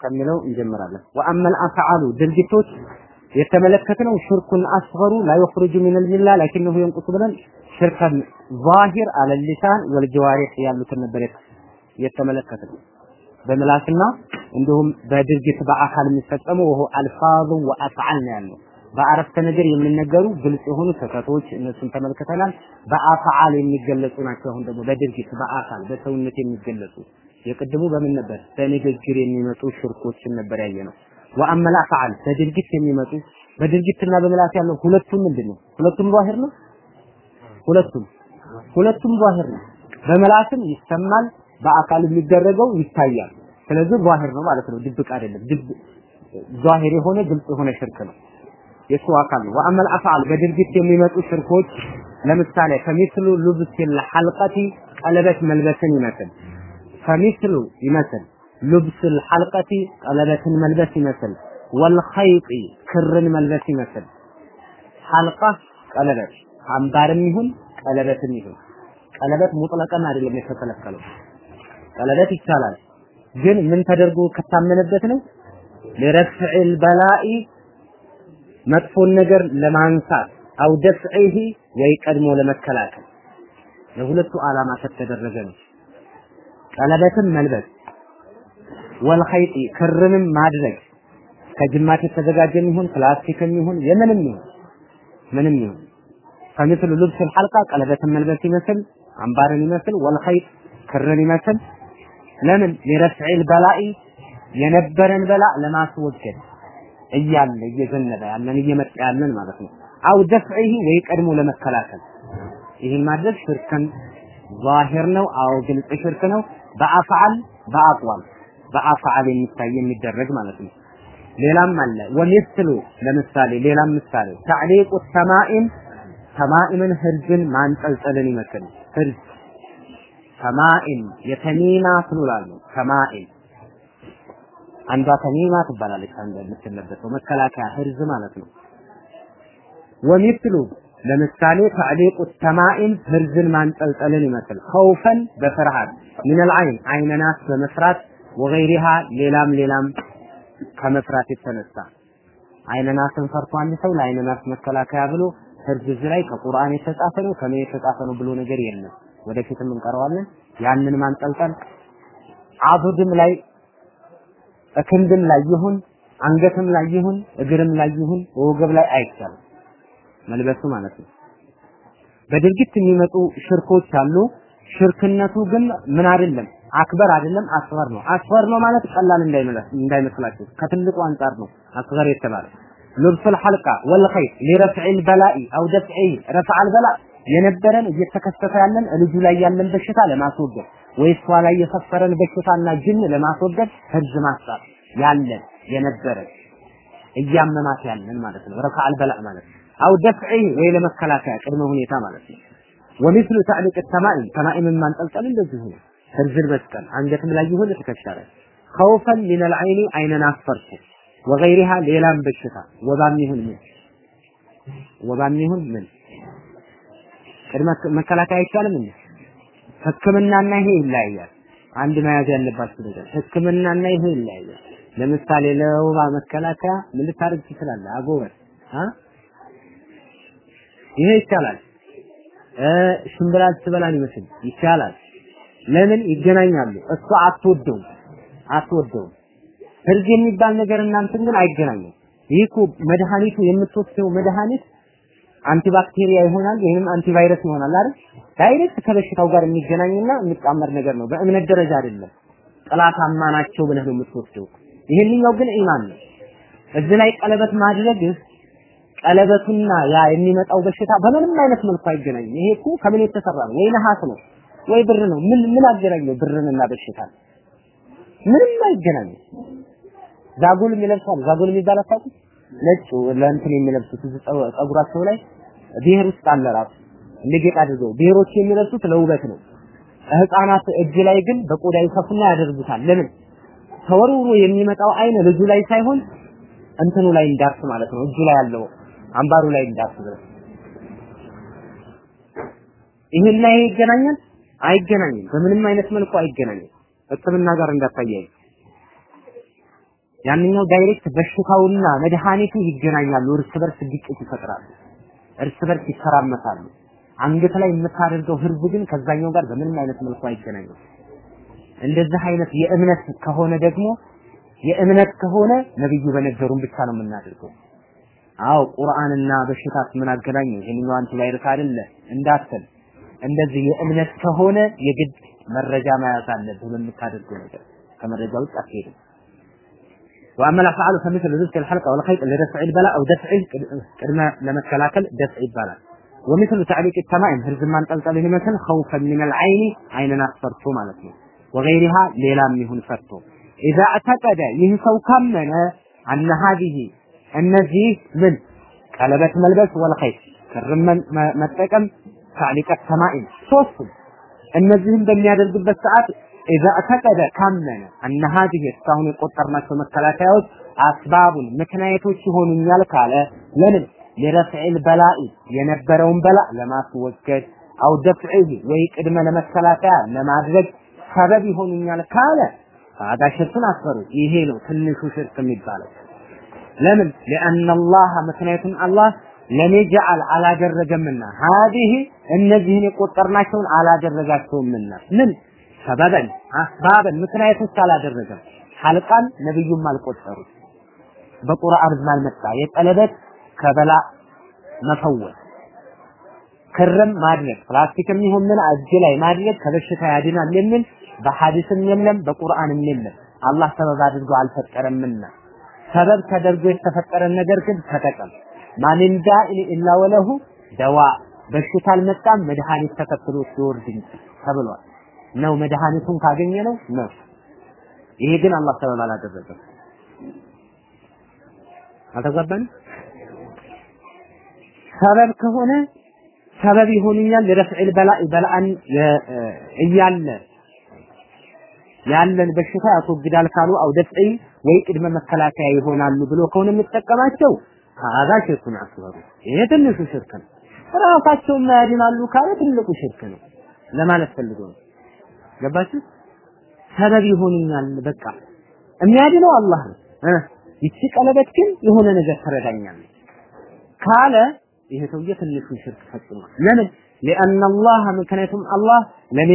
ከሚለው እንጀምራለን። ወአመል አፍዓሉ ድርጊቶች የተመለከትነው ሽርኩን አስገሩ ላ የኽሩጁ ሚነል ሚላ ላኪነሁ የንቁሱ ብለን ሽርከን ዛሂር አለ ሊሳን ያሉትን ነበር የተመለከትነው በምላስና እንዲሁም በድርጊት በአካል የሚፈጸሙ ወሆ አልፋዙ ወአፍዓል ነው ያለው። በአረፍተ ነገር የሚነገሩ ግልጽ የሆኑ ስህተቶች እነሱን ተመልክተናል። በአፍዓል የሚገለጹ ናቸው። አሁን ደግሞ በድርጊት በአካል በሰውነት የሚገለጹ የቅድሙ በምን ነበር? በንግግር የሚመጡ ሽርኮችን ነበር ያየነው። ወአመል አፍዓል በድርጊት የሚመጡ በድርጊትና በምላስ ያለው ሁለቱም ምንድን ነው? ሁለቱም ዛሂር ነው። ሁለቱም ሁለቱም ዛሂር ነው። በመላስም ይሰማል፣ በአካል የሚደረገው ይታያል። ስለዚህ ዛሂር ነው ማለት ነው፣ ድብቅ አይደለም። ድብ ዛሂር የሆነ ግልጽ የሆነ ሽርክ ነው። የሱ አካል ነው። ወአመል አፍዓል በድርጊት የሚመጡ ሽርኮች ለምሳሌ ከሚስሉ ሉብሲል ሐልቀቲ ቀለበት መልበስን ይመስል ከሚስሉ ይመስል ሉብስል ሐልቀቲ ቀለበትን መልበስ ይመስል ወልኸይጢ ክርን መልበስ ይመስል። ሐልቃ ቀለበት አምባርም ይሁን ቀለበትም ይሁን። ቀለበት ሙጥለቀን አይደለም የተከለከለው። ቀለበት ይቻላል ግን ምን ተደርጎ ከታመነበት ነው? ለረፍዕል በላኢ መጥፎን ነገር ለማንሳት አው ደፍዒሂ ወይ ቀድሞ ለመከላከል። ለሁለቱ ዓላማ ከተደረገ ነው ቀለበትን መልበስ ወልኸይጢ ክርንም ማድረግ ከጅማት የተዘጋጀም ይሁን ፕላስቲክም ይሁን የምንም ይሁን ምንም ይሁን ከምስሉ ልብስ ሐልቃ ቀለበትን መልበስ ይመስል አምባርን ይመስል ወልኸይጥ ክርን ይመስል ለምን ሊረፍዒል በላኢ የነበረን በላ ለማስወገድ እያለ እየዘነበ ያለን እየመጣ ያለን ማለት ነው። አው ደፍዒሂ ወይ ቀድሞ ለመከላከል ይህን ማድረግ ሽርከን ዛሂር ነው። አዎ ግልጽ ሽርክ ነው። በአፍዓል በአቅዋል በአፍዓል የሚታይ የሚደረግ ማለት ነው። ሌላም አለ ወሚስሉ ለምሳሌ ሌላም ምሳሌ ተዕሊቁ ተማኢም ተማኢምን ህርዝን ማንጠልጠልን ይመስል ህርዝ ተማኢም የተሚማ ነው። ተማኢም አንዷ ተሚማ ትባላለች። አንዷ የምትለበሰው መከላከያ ህርዝ ማለት ነው። ወሚስሉ ለምሳሌ ተዕሊቁ ተማኢም ህርዝን ማንጠልጠልን ይመስል ኸውፈን በፍርሃት ሚነል አይን አይነናስ በመፍራት ወገይሪሃ ሌላም ሌላም ከመፍራት የተነሳ አይነናስን ፈርቶ አንድ ሰው ለአይነናስ መከላከያ ብሎ ህርዝ ላይ ከቁርአን የተጻፈ ነው ከምን የተጻፈ ነው ብሎ ነገር የለም። ወደፊትም እንቀረዋለን። ያንን ማንጠልጠል አቡድም ላይ ክንድም ላይ ይሁን አንገትም ላይ ይሁን እግርም ላይ ይሁን ወገብ ላይ አይቻልም መልበሱ ማለት ነው። በድርጊት የሚመጡ ሽርኮች አሉ። ሽርክነቱ ግን ምን አይደለም አክበር አይደለም አስገር ነው። አስገር ነው ማለት ቀላል እንዳይመስላችሁ ከትልቁ አንጻር ነው አስገር የተባለ ልብሱል ሐልቃ ወልኸይጥ ሊረፍዒል በላኢ አው ደፍዒ ረፍዓል በላ የነበረን እየተከሰተ ያለን ልጁ ላይ ያለን በሽታ ለማስወገድ ወይ እሷ ላይ የሰፈረን በሽታና ጅን ለማስወገድ ህርዝ ማስጣት ያለን የነበረን እያመማት ያለን ማለት ነው። ረፍዓል በላ ማለት ነው። አው ደፍዒ ወይ ለመከላከያ ቅድመ ሁኔታ ማለት ነው። ወሚስሉ ተዕሊቅ ተማኢም ተማኢምን ማንጠልጠል እንደዚሁ ነው። ህርዝን መስቀል አንገትም ላይ ይሁን ትከሻ ላይ ኸውፈን ሚነል አይኒ አይነን አስፈርቶ ወገይሪሃ ሌላም በሽታ ወባም ይሁን ምን ወባም ይሁን ምን ቅድመ መከላከያ አይቻልም እንዴ? ህክምናና ይሄ ይለያያል። አንድ መያዝ ያለባችሁ ነገር ህክምናና ይሄ ይለያያል። ለምሳሌ ለወባ መከላከያ ምን ልታደርግ ትችላለህ? አጎበር ይሄ ይቻላል። ሽምብራ ትበላን ይመስል ይቻላል። ለምን ይገናኛሉ? እሷ አትወደውም አትወደውም። ህርዝ የሚባል ነገር እናንተን ግን አይገናኙም። ይህ እኮ መድኃኒቱ የምትወስደው መድኃኒት antibacteria ይሆናል ወይንም antivirus ይሆናል አይደል? direct ከበሽታው ጋር የሚገናኝና የሚጣመር ነገር ነው። በእምነት ደረጃ አይደለም። ጠላታማ ናቸው ብለህ ነው የምትወስደው። ይሄንኛው ግን ኢማን ነው። እዚህ ላይ ቀለበት ማድረግ ቀለበቱና ያ የሚመጣው በሽታ በምንም አይነት መልኩ አይገናኝም። ይሄ እኮ ከምን የተሰራ ነው? ወይ ነሐስ ነው ወይ ብር ነው። ምን ምን አገናኘው ብርንና በሽታ? ምንም አይገናኝም። ዛጉል የሚለብሳል ዛጉል የሚባል አታውቁም? ነጭ ለእንትን የሚለብሱት ጸጉራቸው ላይ ብሔር ውስጥ አለ ራሱ እንደ ጌጥ አድርገው ብሔሮች የሚለብሱት ለውበት ነው። ህፃናት እጅ ላይ ግን በቆዳ ይሰፉና ያደርጉታል። ለምን? ተወርውሮ የሚመጣው አይነ ልጁ ላይ ሳይሆን እንትኑ ላይ እንዳርፍ ማለት ነው። እጁ ላይ ያለው አምባሩ ላይ ነው። ይሄን ላይ ይገናኛል? አይገናኝም። በምንም አይነት መልኩ አይገናኝም። ሕክምና ጋር እንዳታያይ ያንኛው direct በሽታውና መድኃኒቱ ይገናኛሉ፣ እርስ በርስ ግጭት ይፈጥራሉ፣ እርስ በርስ ይተራመሳሉ። አንገት ላይ የምታደርገው ህርዝ ግን ከዛኛው ጋር በምንም አይነት መልኩ አይገናኝም። እንደዚህ አይነት የእምነት ከሆነ ደግሞ የእምነት ከሆነ ነብዩ በነገሩን ብቻ ነው የምናደርገው። አዎ ቁርአንና በሽታት ምን አገናኘው? ይሄንኛው አንቲቫይረስ አይደለ እንዳትል። እንደዚህ የእምነት ከሆነ የግድ መረጃ መያዝ አለብህ በምታደርገው ነገር። ከመረጃ ውጭ አትሄድም። واما الافعال فمثل رزق الحلقه والخيط لدفع البلاء او دفع ቅድመ ለመከላከል ደፍዕ ይባላል። ومثل تعليق التمائم ህርዝ ማንጠልጠል ይመስል خوفا من العين አይንን አስፈርቶ ማለት ነው። وغيرها ሌላም ይሁን ፈርቶ إذا اعتقد ይህ ሰው ካመነ أن هذه እነዚህ ምን? ቀለበት መልበስ ወልኸይት ክርም መጠቀም ታዕሊቀት ሰማኢን ሶስቱም እነዚህም በሚያደርግበት ሰዓት ኢዛ እተቀደ ካመነ እነ ሀዲህ እስካሁን የቆጠርናቸው መከላከያዎች አስባቡን ምክንያቶች ይሆኑኛል ካለ ለምን? ሊረፍዒል በላኢ የነበረውን በላ ለማስወገድ አው ደፍዒህ ወይ ቅድመ ለመከላከያ ለማድረግ ሰበብ ይሆኑኛል ካለ ታዳ ሽርክን አስፈሩ። ይሄ ነው ትንሹ ሽርክ የሚባለው ለምን لأن الله ምክንያቱም አላህ ለም የጀዓል አላደረገምና ሀዲህ እነዚህን የቆጠርናቸውን አላደረጋቸውምና ምን ሰበበን አስባበን ምክንያቶች አላደረገም ሐልቃን ነብዩም አልቆጠሩት በቁርአን አልመጣ የቀለበት ከበላ መፈወስ ክርም ማድረግ ፕላስቲክም ይሁን ምን እጅ ላይ ማድረግ ከበሽታ ያድናል የሚል በሐዲስም የለም በቁርአንም የለም አላህ ሰበብ አድርጎ አልፈጠረምና ሰበብ ተደርጎ የተፈጠረን ነገር ግን ተጠቀም። ማንን ዳኢን ኢላ ወለሁ ደዋ በሽታ አልመጣም መድኃኒት ተከትሎ ሲወርድ ተብሏል። ነው መድኃኒቱን ካገኘ ነው። ነው ይሄ ግን አላህ ሰበብ አላደረገም። አልተግባባን ሰበብ ከሆነ ሰበብ ይሆንኛል ለረፍዕ በላኢ በላአን እያለ ያለን በሽታ ያስወግዳል ካሉ አውደጥይ ወይ ቅድመ መከላከያ ይሆናሉ ብሎ ከሆነ የምጠቀማቸው ሀዛ ሽርኩን አስበሩ። ይሄ ትንሹ ሽርክ ነው። ራሳቸውም ያድናሉ ካለ ትልቁ ሽርክ ነው ለማለት ፈልጎ ነው። ገባችሁ? ሰበብ ይሆንኛል በቃ የሚያድነው አላህ ነው። ይቺ ቀለበት ግን የሆነ ነገር ትረዳኛለች ካለ ይሄ ሰውዬ ትንሹ ሽርክ ፈጽሟል። ለምን? ሊአነ አላህ ምክንያቱም አላህ ለም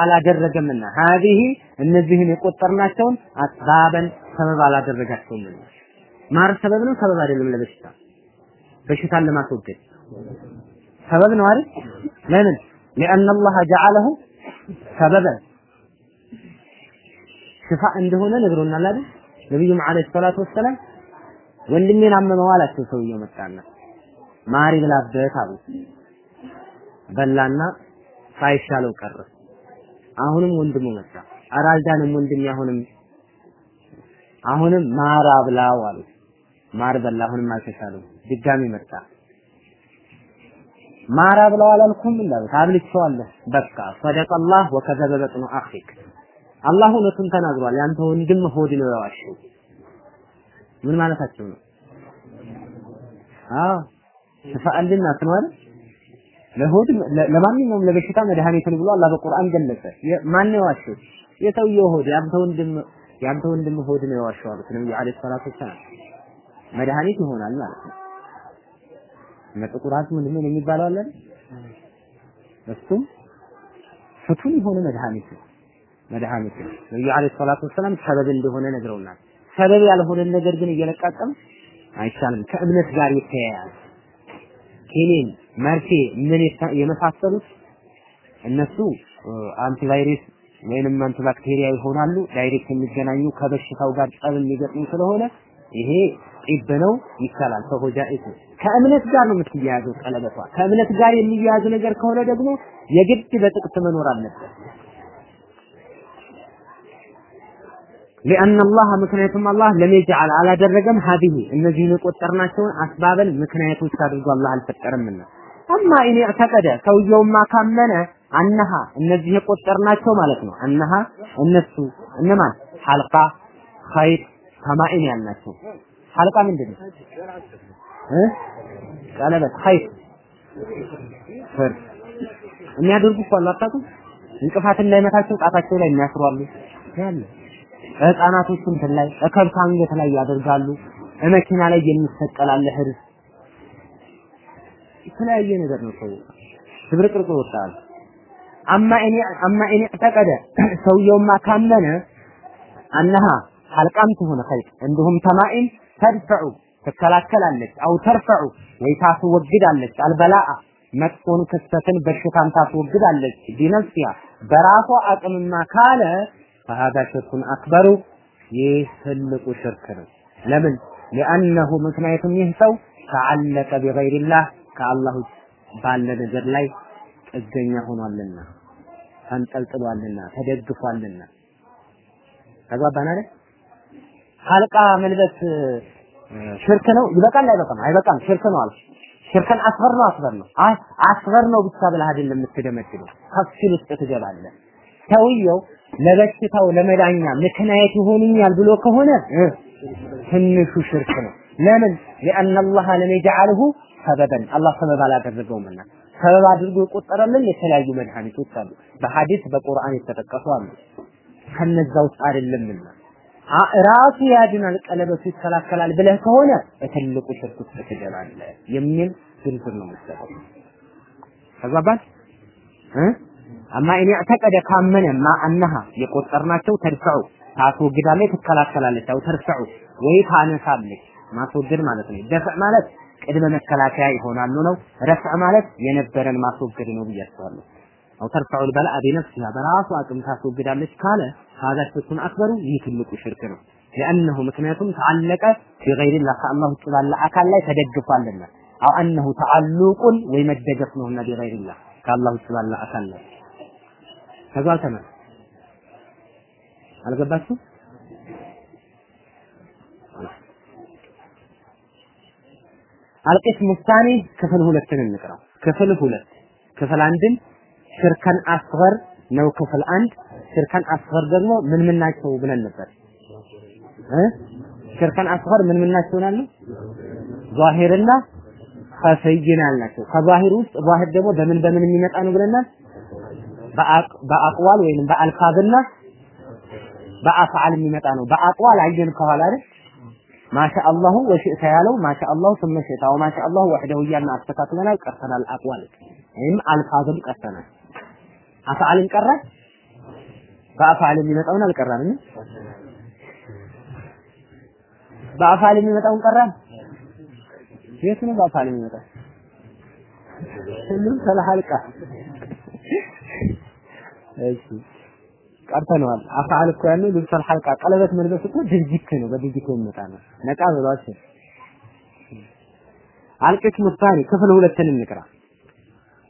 አላደረገምና ሀዚህ እነዚህን የቆጠርናቸውን አስባበን ሰበብ አላደረጋቸውምና ማር ሰበብ ነው ሰበብ አይደለም ለበሽታ በሽታን ለማስወገድ ሰበብ ነው አይደል ለምን لأن الله جعله سببا ሽፋ እንደሆነ ነግሮናል አይደል ነብዩም አለይሂ ሰላቱ ወሰላም ወንድሜን አመመው አላቸው ሰውየው መጣና ማሪ ብላበት አሉት በላና ሳይሻለው ቀረ አሁንም ወንድሙ መጣ ኧረ አልዳንም ወንድሜ አሁንም ማር አብላው አሉት ማር በላ አሁንም አልተሻለው ድጋሚ መጣ። ማር አብላው አላልኩም እንዳሉት አብልቼዋለሁ። በቃ ሰደቀላህ ወከዘበ በጥኑ አኺክ። አላህ እውነቱን ተናግሯል። ያንተ ወንድም ሆድ ነው የዋሸው ምን ማለታቸው ነው? አዎ ሽፋአልና ነው ለሆድ ለማንኛውም ለበሽታ መድኃኒትን ብሎ አላህ በቁርአን ገለጸ። ማን ነው የዋሸው የሰውየው ሆድ ያንተ ወንድም ያንተ ወንድም ሆድ ነው የዋሸው አሉት ነብዩ አለይሂ ሰላቱ ወሰላም። መድኃኒት ይሆናል ማለት ነው። ለጥቁር አዝሙድ ምን የሚባለው አለ እሱም ፍቱን የሆነ መድኃኒት ነው። መድኃኒት ነው። ነብዩ عليه الصلاة والسلام ሰበብ እንደሆነ ነግረውናል። ሰበብ ያልሆነ ነገር ግን እየለቃቀም አይቻልም። ከእምነት ጋር የተያያዘ ኪኒን መርፌ ምን የመሳሰሉት እነሱ antivirus ወይንም anti bacteria ይሆናሉ። direct የሚገናኙ ከበሽታው ጋር ጸብ የሚገጥሙ ስለሆነ ይሄ طب ነው ይቻላል። ፈሆጃኢቱ ከእምነት ጋር ነው የምትያያዘው ቀለበቷ። ከእምነት ጋር የሚያያዝ ነገር ከሆነ ደግሞ የግድ በጥቅት መኖር አለበት። لأن الله ምክንያቱም አላህ لم يجعل አላደረገም هذه እነዚህን የቆጠርናቸውን أسباب ን ምክንያቶች አድርጎ አላህ አልፈጠረምና أما إن اعتقد ሰውየውማ ካመነ أنها እነዚህ የቆጠርናቸው ማለት ነው። أنها እነሱ እነማን? ሐልቃ ኸይጥ ተማኢን ያልናቸው። ሐልቃ ምንድን ነው እ? ቀለበት ኸይጥ ፍር የሚያደርጉ እኮ አሉ አታውቁም? እንቅፋት እንዳይመታቸው ጣታቸው ላይ የሚያስሩ አሉ። ያለ ህፃናቶች እንትን ላይ ከብት አንገት ላይ ያደርጋሉ። መኪና ላይ የሚሰቀላል ህርስ። የተለያየ ነገር ነው። ሰው። ዝብርቅርቅ ወጣል። አማ እኔ አማ እኔ ተቀደ ሰውየውማ ካመነ አነሃ ሐልቃም ትሆነ ኸይር። እንዲሁም ተማኢም ተድፈዑ ትከላከላለች። አው ተርፈዑ ወይ ታስወግዳለች አልበላአ መጥፎን ክስተትን በሽታን ታስወግዳለች። ቢነፍሲያ በራሷ አቅምማ ካለ ፈሃዳ ሽርኩን አክበሩ። ይህ ትልቁ ሽርክ ነው። ለምን? ሊአነሁ ምክንያቱም ይህ ሰው ተዓለቀ ከአላህ ውጭ ባለ ነገር ላይ ጥገኛ ሆኗልና ተንጠልጥሏልና ተደግፏልና ተግባባን አይደል ሐልቃ መልበስ ሽርክ ነው ይበቃል አይበቃም አይበቃም ሽርክ ነው አልኩ ሽርከን አስበር ነው አስበር ነው አስበር ነው ብቻ ብለህ አይደለም የምትደመድመው ተፍሲል ውስጥ ትገባለህ ሰውየው ለበሽታው ለመዳኛ ምክንያት ይሆንኛል ብሎ ከሆነ ትንሹ ሽርክ ነው ለምን لأن الله لم يجعله ሰበበን አላህ ሰበብ አላደረገውምና ሰበብ አድርጎ የቆጠረልን የተለያዩ መድኃኒቶች አሉ። በሐዲስ በቁርአን የተጠቀሱ አሉ። ከነዛ ውስጥ አይደለምና። ራሱ ያድናል ቀለበቱ ይከላከላል ብለህ ከሆነ በትልቁ ሽርክ ውስጥ ትገባለህ የሚል ዝርዝር ነው የምትሰጠው። ተግባባን እ? አማ እኔ አተቀደ ካመነ ማ አነሃ የቆጠርናቸው ተድፈዑ ታስወግዳለች ትከላከላለች አው ተርፈዑ ወይ ታነሳለች ማስወገድ ማለት ነው። ደፍዕ ማለት ቅድመ መከላከያ ይሆናሉ ነው። ረፍዕ ማለት የነበረን ማስወገድ ነው ብዬ አስባለሁ። አው ተርፈዑል በላአ ቢነፍሲሃ በራሱ አቅም ታስወግዳለች ካለ ሀዛ ሽርኩን አክበሩ ይህ ትልቁ ሽርክ ነው። ሊአነሁ ምክንያቱም ተዓለቀ ቢገይሪላህ ከአላህ ውጭ ባለ አካል ላይ ተደግፏልና አው አነሁ ተዓሉቁን ወይ መደገፍ ነውና ቢገይሪላህ ከአላህ ውጭ ባለ አካል ላይ ተጓልተናል። አልገባችሁ? አልቂስሙ ሳኒ ክፍል ሁለትን እንቅራው ክፍል ሁለት ክፍል አንድን ሽርከን አስገር ነው። ክፍል አንድ ሽርከን አስገር ደግሞ ምን ምን ናቸው ብለን ነበር። እ? ሽርከን አስገር ምን ምን ናቸው ናሉ ዛሂርና ኸፈይን ናቸው ከዛሂር ውስጥ ዛሂር ደግሞ በምን በምን የሚመጣ ነው ብለናል በአቅዋል ወይንም በአልፋዝና በአፍዓል የሚመጣ ነው። በአቅዋል አየን ከኋላ አይደል ማሻአላሁ ወሽእተ ያለው ማሻ አላሁ ስመ ሽእታው ማሻ አላሁ ወህደው እያልን አስተካክለናል፣ ቀርተናል። አቅዋል ወይም አልፋዝም ቀርተናል። አፍዓልን ቀረ በአፍዓል የሚመጣውን አልቀራንም። በአፍዓል የሚመጣውን ቀራ። የት ነው በአፍዓል የሚመጣው? ሁሉም ሰላህ አልቃ እሺ ቀርተነዋል። አፍዓል እኮ ያለው ልብሰል ሐልቃ ቀለበት መልበስ እኮ ድርጊት ነው፣ በድርጊት የሚመጣ ነው። ነቃ ብሏቸው አልቅስሙ ሳኒ ክፍል ሁለትን እንቅራ።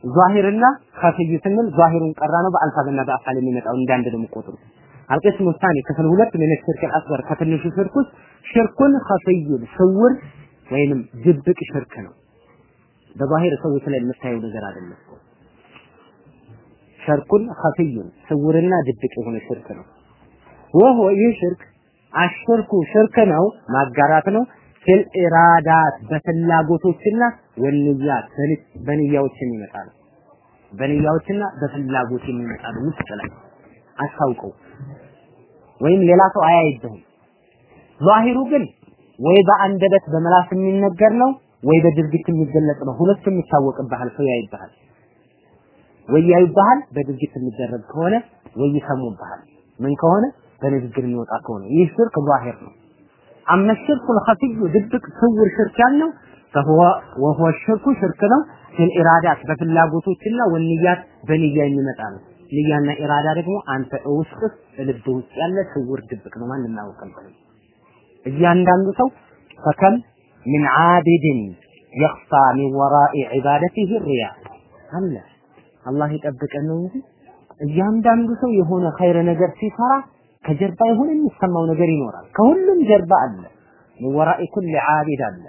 ዛሂርና ኸፊይ ስንል ዛሂሩን ቀራ ነው በአልፋዝና በአፍዓል የሚመጣው እንዳንድ ነው የምቆጥሩት። القسم الثاني ክፍል ሁለት من الشرك الأصغر ከትንሹ ሽርክ ውስጥ شرك خفي ስውር ወይንም ድብቅ ሽርክ ነው። በ ظاهر ሰዎች ላይ የምታየው ነገር አይደለም። شرك خفي ስውርና ድብቅ የሆነ ሽርክ ነው። وهو ይህ ሽርክ الشرك ሽርክ ነው፣ ማጋራት ነው። في الإرادات በፍላጎቶችና والنيات በንያዎች የሚመጣ ነው። በንያዎችና በፍላጎት የሚመጣ ነው። ውስጥ ላይ አታውቀው ወይም ሌላ ሰው አያይብህም። ዛሂሩ ግን ወይ በአንደበት በመላስ የሚነገር ነው ወይ በድርጊት የሚገለጽ ነው። ሁለቱም ይታወቅብሃል፣ ሰው ያይብሃል። ወያ ያዩብሃል በድርጊት የሚደረግ ከሆነ ወይ ይሰሙብሃል። ምን ከሆነ በንግግር የሚወጣ ከሆነ ይህ ሽርክ ዛሂር ነው። አመ ሽርኩ ልኸፊዩ ድብቅ ስውር ሽርክ ያለው ፈሁወ ሽርኩ ሽርክ ነው ፊል ኢራዳት በፍላጎቶችና ወንያት በንያ የሚመጣ ነው። ንያና ኢራዳ ደግሞ አንተ ውስጥህ ልብ ውስጥ ያለ ስውር ድብቅ ነው፣ ማንም አያውቅም። እያንዳንዱ ሰው ፈከም ምን ዓቢድን የኽፋ ሚን ወራኢ ዒባደቲህ ሪያ አለ አላህ ይጠብቀን ነው እንጂ እያንዳንዱ ሰው የሆነ ኸይር ነገር ሲሰራ ከጀርባ የሆነ የሚሰማው ነገር ይኖራል። ከሁሉም ጀርባ አለ። ወራኢ ኩል ዓቢድ አለ።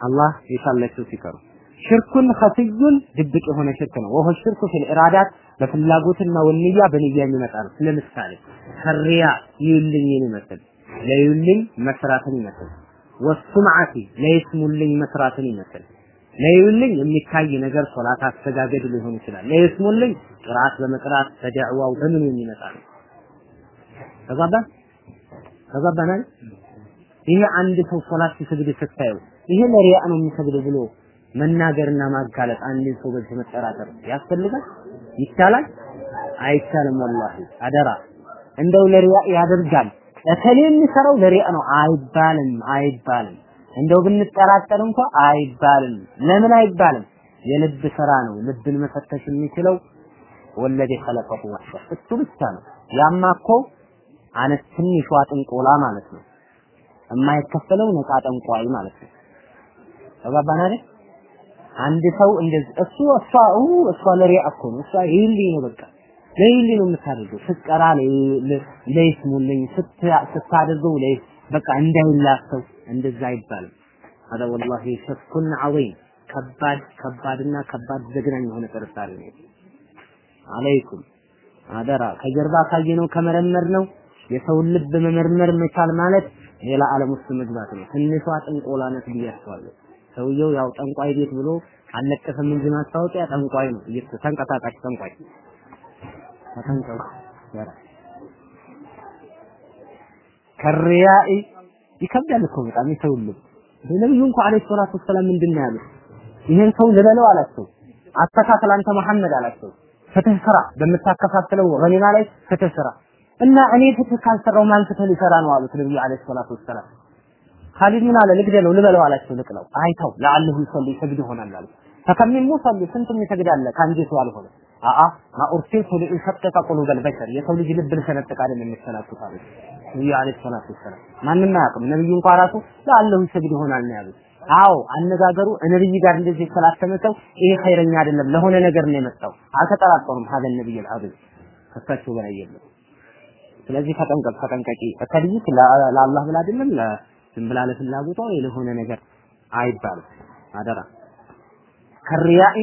አላህ የሻለችው ሲቀሩ ሽርኩን ኸፊዩን ድብቅ የሆነ ሽርክ ነው። ወሆ ሽርኩ ፊል ኢራዳት በፍላጎትና ወንያ በንያ የሚመጣ ነው። ለምሳሌ ከሪያ ይዩልኝ ይመስል ለዩልኝ መስራትን ይመስል ወሱምዓቲ ለይስሙልኝ መስራትን ይመስል ለዩልኝ የሚታይ ነገር ሶላት አስተጋገድ ሊሆን ይችላል። ለይስሙልኝ ቅርአት በመቅራት በደዕዋው በምን የሚመጣ ነው። ተጋባን ተጋባናል። ይሄ አንድ ሰው ሶላት ሲሰግድ ስታዩ ይሄ ለሪያ ነው የሚሰግደው ብሎ መናገርና ማጋለጥ አንድ ሰው በዚህ መጠራጠር ያስፈልጋል? ይቻላል? አይቻልም። ወላሂ አደራ እንደው ለሪያ ያደርጋል እከሌ የሚሰራው ለሪያ ነው አይባልም፣ አይባልም። እንደው ብንጠራጠር እንኳ አይባልም። ለምን አይባልም? የልብ ስራ ነው። ልብን መፈተሽ የሚችለው ወለዚ ኸለቀሁ ወህደ እሱ ብቻ ነው። ያማ እኮ አነስ ትንሿ ጥንቆላ ማለት ነው። የማይከፈለው ነፃ ጠንቋይ ማለት ነው። ተባባን አንድ ሰው እንደዚህ እሱ እሷ ኡ እሷ ለሪያ እኮ ነው። እሷ ይህሊ ነው በቃ ለይሊ ነው የምታደርገው። ስትቀራ ለይስሙልኝ ስታደርገው ለይ በቃ እንዳይላሰው እንደዛ አይባልም። هذا والله شك عظيم ከባድ ከባድና ከባድ ዘግናኝ የሆነ ጥርጣሬ ነው። አለይኩም አደራ ከጀርባ ካየነው ከመረመር ነው የሰውን ልብ መመርመር መቻል ማለት ሌላ ዓለም ውስጥ መግባት ነው። ትንሿ ጥንቆላ ናት ብያቸዋለሁ። ሰውየው ያው ጠንቋይ ቤት ብሎ አልለቀሰም እንጂ ማስታወቂያ ጠንቋይ ነው። ተንቀሳቃሽ ጠንቋይ ተጠንቀቁ። ከሪያኢ ይከብዳል እኮ በጣም የሰው ልብ። ነብዩ እንኳን አለይሂ ሰላቱ ወሰላም ምንድን ነው? ይሄን ሰው ልበለው አላቸው። አስተካክል አንተ መሐመድ አላቸው። ፍትህ ስራ፣ በምታከፋፍለው ገኒማ ላይ ፍትህ ስራ እና እኔ ፍትህ ካልሰራው ማን ፍትህ ሊሰራ ነው አሉት ነብዩ አለይሂ ሰላቱ ወሰላም። ካሊድ ምን አለ? ልግደለው ልበለው አላቸው። ልቅለው አይተው ለአለሁ ይሰልይ ይሰግድ ይሆናል አሉ። ፈከሚን ሙሰሊ ስንት የሚሰግዳለ ከአንጀቱ አልሆነ አአ ማኡርሲልቱ ሊኡሸቅቀ ቁሉበል በሸር የሰው ልጅ ልብ ልሰነጥቅ አይደለም አሉት ነብዩ አለይሂ ሰላቱ ወሰላም። ማንም አያውቅም። ነብዩ እንኳን ራሱ ለአለሁ ይሰግድ ይሆናል ነው ያሉት። አዎ አነጋገሩ ነብይ ጋር እንደዚህ የተላተመ ሰው ይሄ ኸይረኛ አይደለም፣ ለሆነ ነገር ነው የመጣው። አልተጠራጠሩም። ሀደ ነብይ አልዓዚም ከሳቸው በላይ የለም። ስለዚህ ተጠንቀቅ፣ ተጠንቀቂ። ከልይት ለአላህ ብላ አይደለም ዝም ብላ ለፍላጎቷ ለሆነ ነገር አይባልም። አደራ ከሪያኢ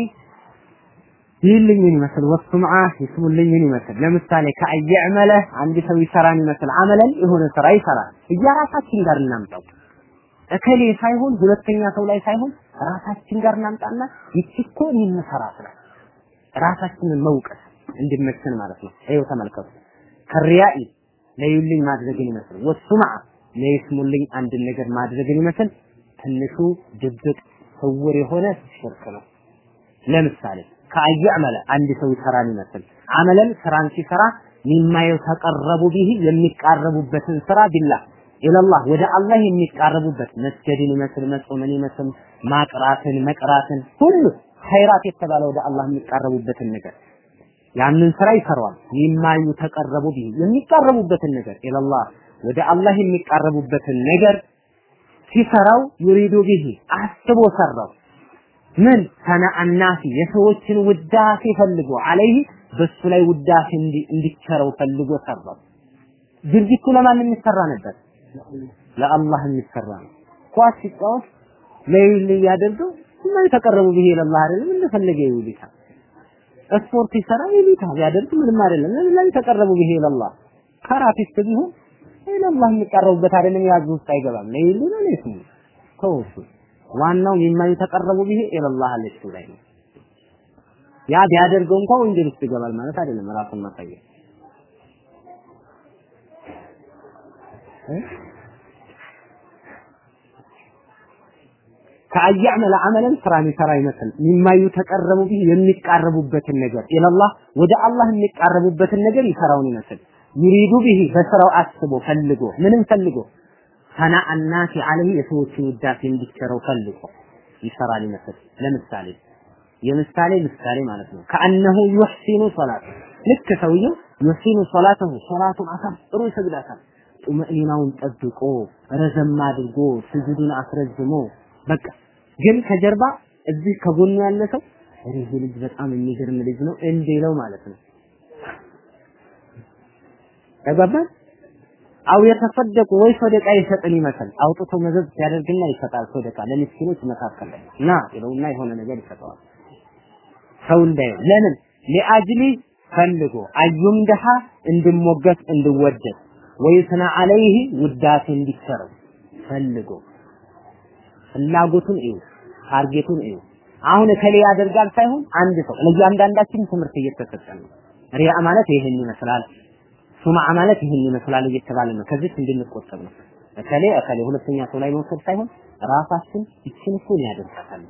ይልኝን ይመስል ወስምዓ ይስሙልኝን ይመስል ለምሳሌ ከአየዕመለ አንድ ሰው ይሰራን ይመስል አመለን የሆነ ስራ ይሰራል። እያራሳችን ጋር እናምጣው እከሌ ሳይሆን ሁለተኛ ሰው ላይ ሳይሆን ራሳችን ጋር እናምጣና ይቺ እኮ የምንሰራት ነው። ራሳችንን መውቀስ እንዲመችን ማለት ነው። ይኸው ተመልከቱ። ከሪያኢ ለዩልኝ ማድረግን ይመስል ወሱምዓ ለይስሙልኝ አንድን ነገር ማድረግን ይመስል ትንሹ ድብቅ ስውር የሆነ ሽርክ ነው። ለምሳሌ ከአየዕመለ አንድ ሰው ይሰራን ይመስል አመለን ስራን ሲሰራ ሚማ የተቀረቡ ቢሂ የሚቃረቡበትን ስራ ቢላ ኢለላህ ወደ አላህ የሚቃረቡበት መስገድን ይመስል መጾምን ይመስል ማቅራትን መቅራትን ሁሉ ኸይራት የተባለ ወደ አላህ የሚቃረቡበትን ነገር ያንን ስራ ይሰራዋል። ሚማዩ ተቀረቡ ቢሂ የሚቃረቡበትን ነገር ኢለላህ ወደ አላህ የሚቃረቡበትን ነገር ሲሰራው ዩሪዱ ቢሂ አስቦ ሰራው። ምን ሰነአናሲ የሰዎችን ውዳሴ ፈልጎ አለይህ በሱ ላይ ውዳሴ እንዲቸረው ፈልጎ ሰራው። ድርጊቱ ለማን የሚሰራ ነበር? ለአላህ የሚሰራ ነው። ኳስ ሲጫወት ለይል ያደርገው እና የተቀረቡ ብሄ ለአላህ አይደለም እንደፈለገ ይውልታ ስፖርት ይሰራ ይሉታ ቢያደርግ ምንም አይደለም። ለምን ላይ ተቀረቡ ብሄ ለአላህ ከራፊስት ቢሆን ለአላህ የሚቀረቡበት አይደለም ያዙ ውስጥ አይገባም። ለይል ነው ለይስሙ ተወሱ ዋናው ሚማ የተቀረቡ ብሄ ኢላላህ አለች ላይ ነው። ያ ቢያደርገው እንኳን ወንጀል ውስጥ ይገባል ማለት አይደለም። ራሱን ማሳየት ከአያዕመለ አመለን ስራን ይሰራ ይመስል ሚማ የተቀረቡ ብሄ የሚቃረቡበትን ነገር ኢላላህ ወደ አላህ የሚቃረቡበትን ነገር ይሰራውን ይመስል ይሪዱ ብሄ በስራው አስቦ ፈልጎ ምንም ፈልጎ ሰና አናሲ አለህ የሰዎችን ውዳሴ እንዲቸረው ፈልጎ ይሰራል ይመስል። ለምሳሌ የምሳሌ ምሳሌ ማለት ነው። ከአነሁ ዩህሲኑ ሶላት ልክ ሰውየው ዩህሲኑ ሶላተሁ ሶላቱን አሳጥሮ ይሰግዳታል። ጡመእኒናውን ጠብቆ ረዘም አድርጎ ስጁዱን አስረዝሞ በቃ። ግን ከጀርባ እዚህ ከጎኑ ያለ ሰው ይህ ልጅ በጣም የሚገርም ልጅ ነው እንዲለው ማለት ነው። ተግባባን አው የተሰደቁ ወይ ሰደቃ ይሰጥን ይመስል። አውጥቶ መዘዝ ሲያደርግና ይሰጣል ሰደቃ ለምስኪኖች መካከል ና ይለውና የሆነ ነገር ይሰጠዋል። ሰው እንዳየው ለምን? ሊአጅሊ ፈልጎ አዩም ደሃ እንድሞገስ እንድወደድ ወይስና አለይህ ውዳሴ እንዲሰረው ፈልጎ። ፍላጎቱን እዩ target ኡን እዩ። አሁን እከሌ ያደርጋል ሳይሆን አንድ ሰው። ለእያንዳንዳችን ትምህርት እየተሰጠ ነው። رياء ማለት ይሄን ይመስላል سمعة ማለት ይህን ይመስላል እየተባለ ነው። ከዚህ እንድንቆጠብ ነው። እከሌ እከሌ ሁለተኛ ሰው ላይ መውሰድ ሳይሆን ራሳችን ይችን እኮ ያደርጋታል።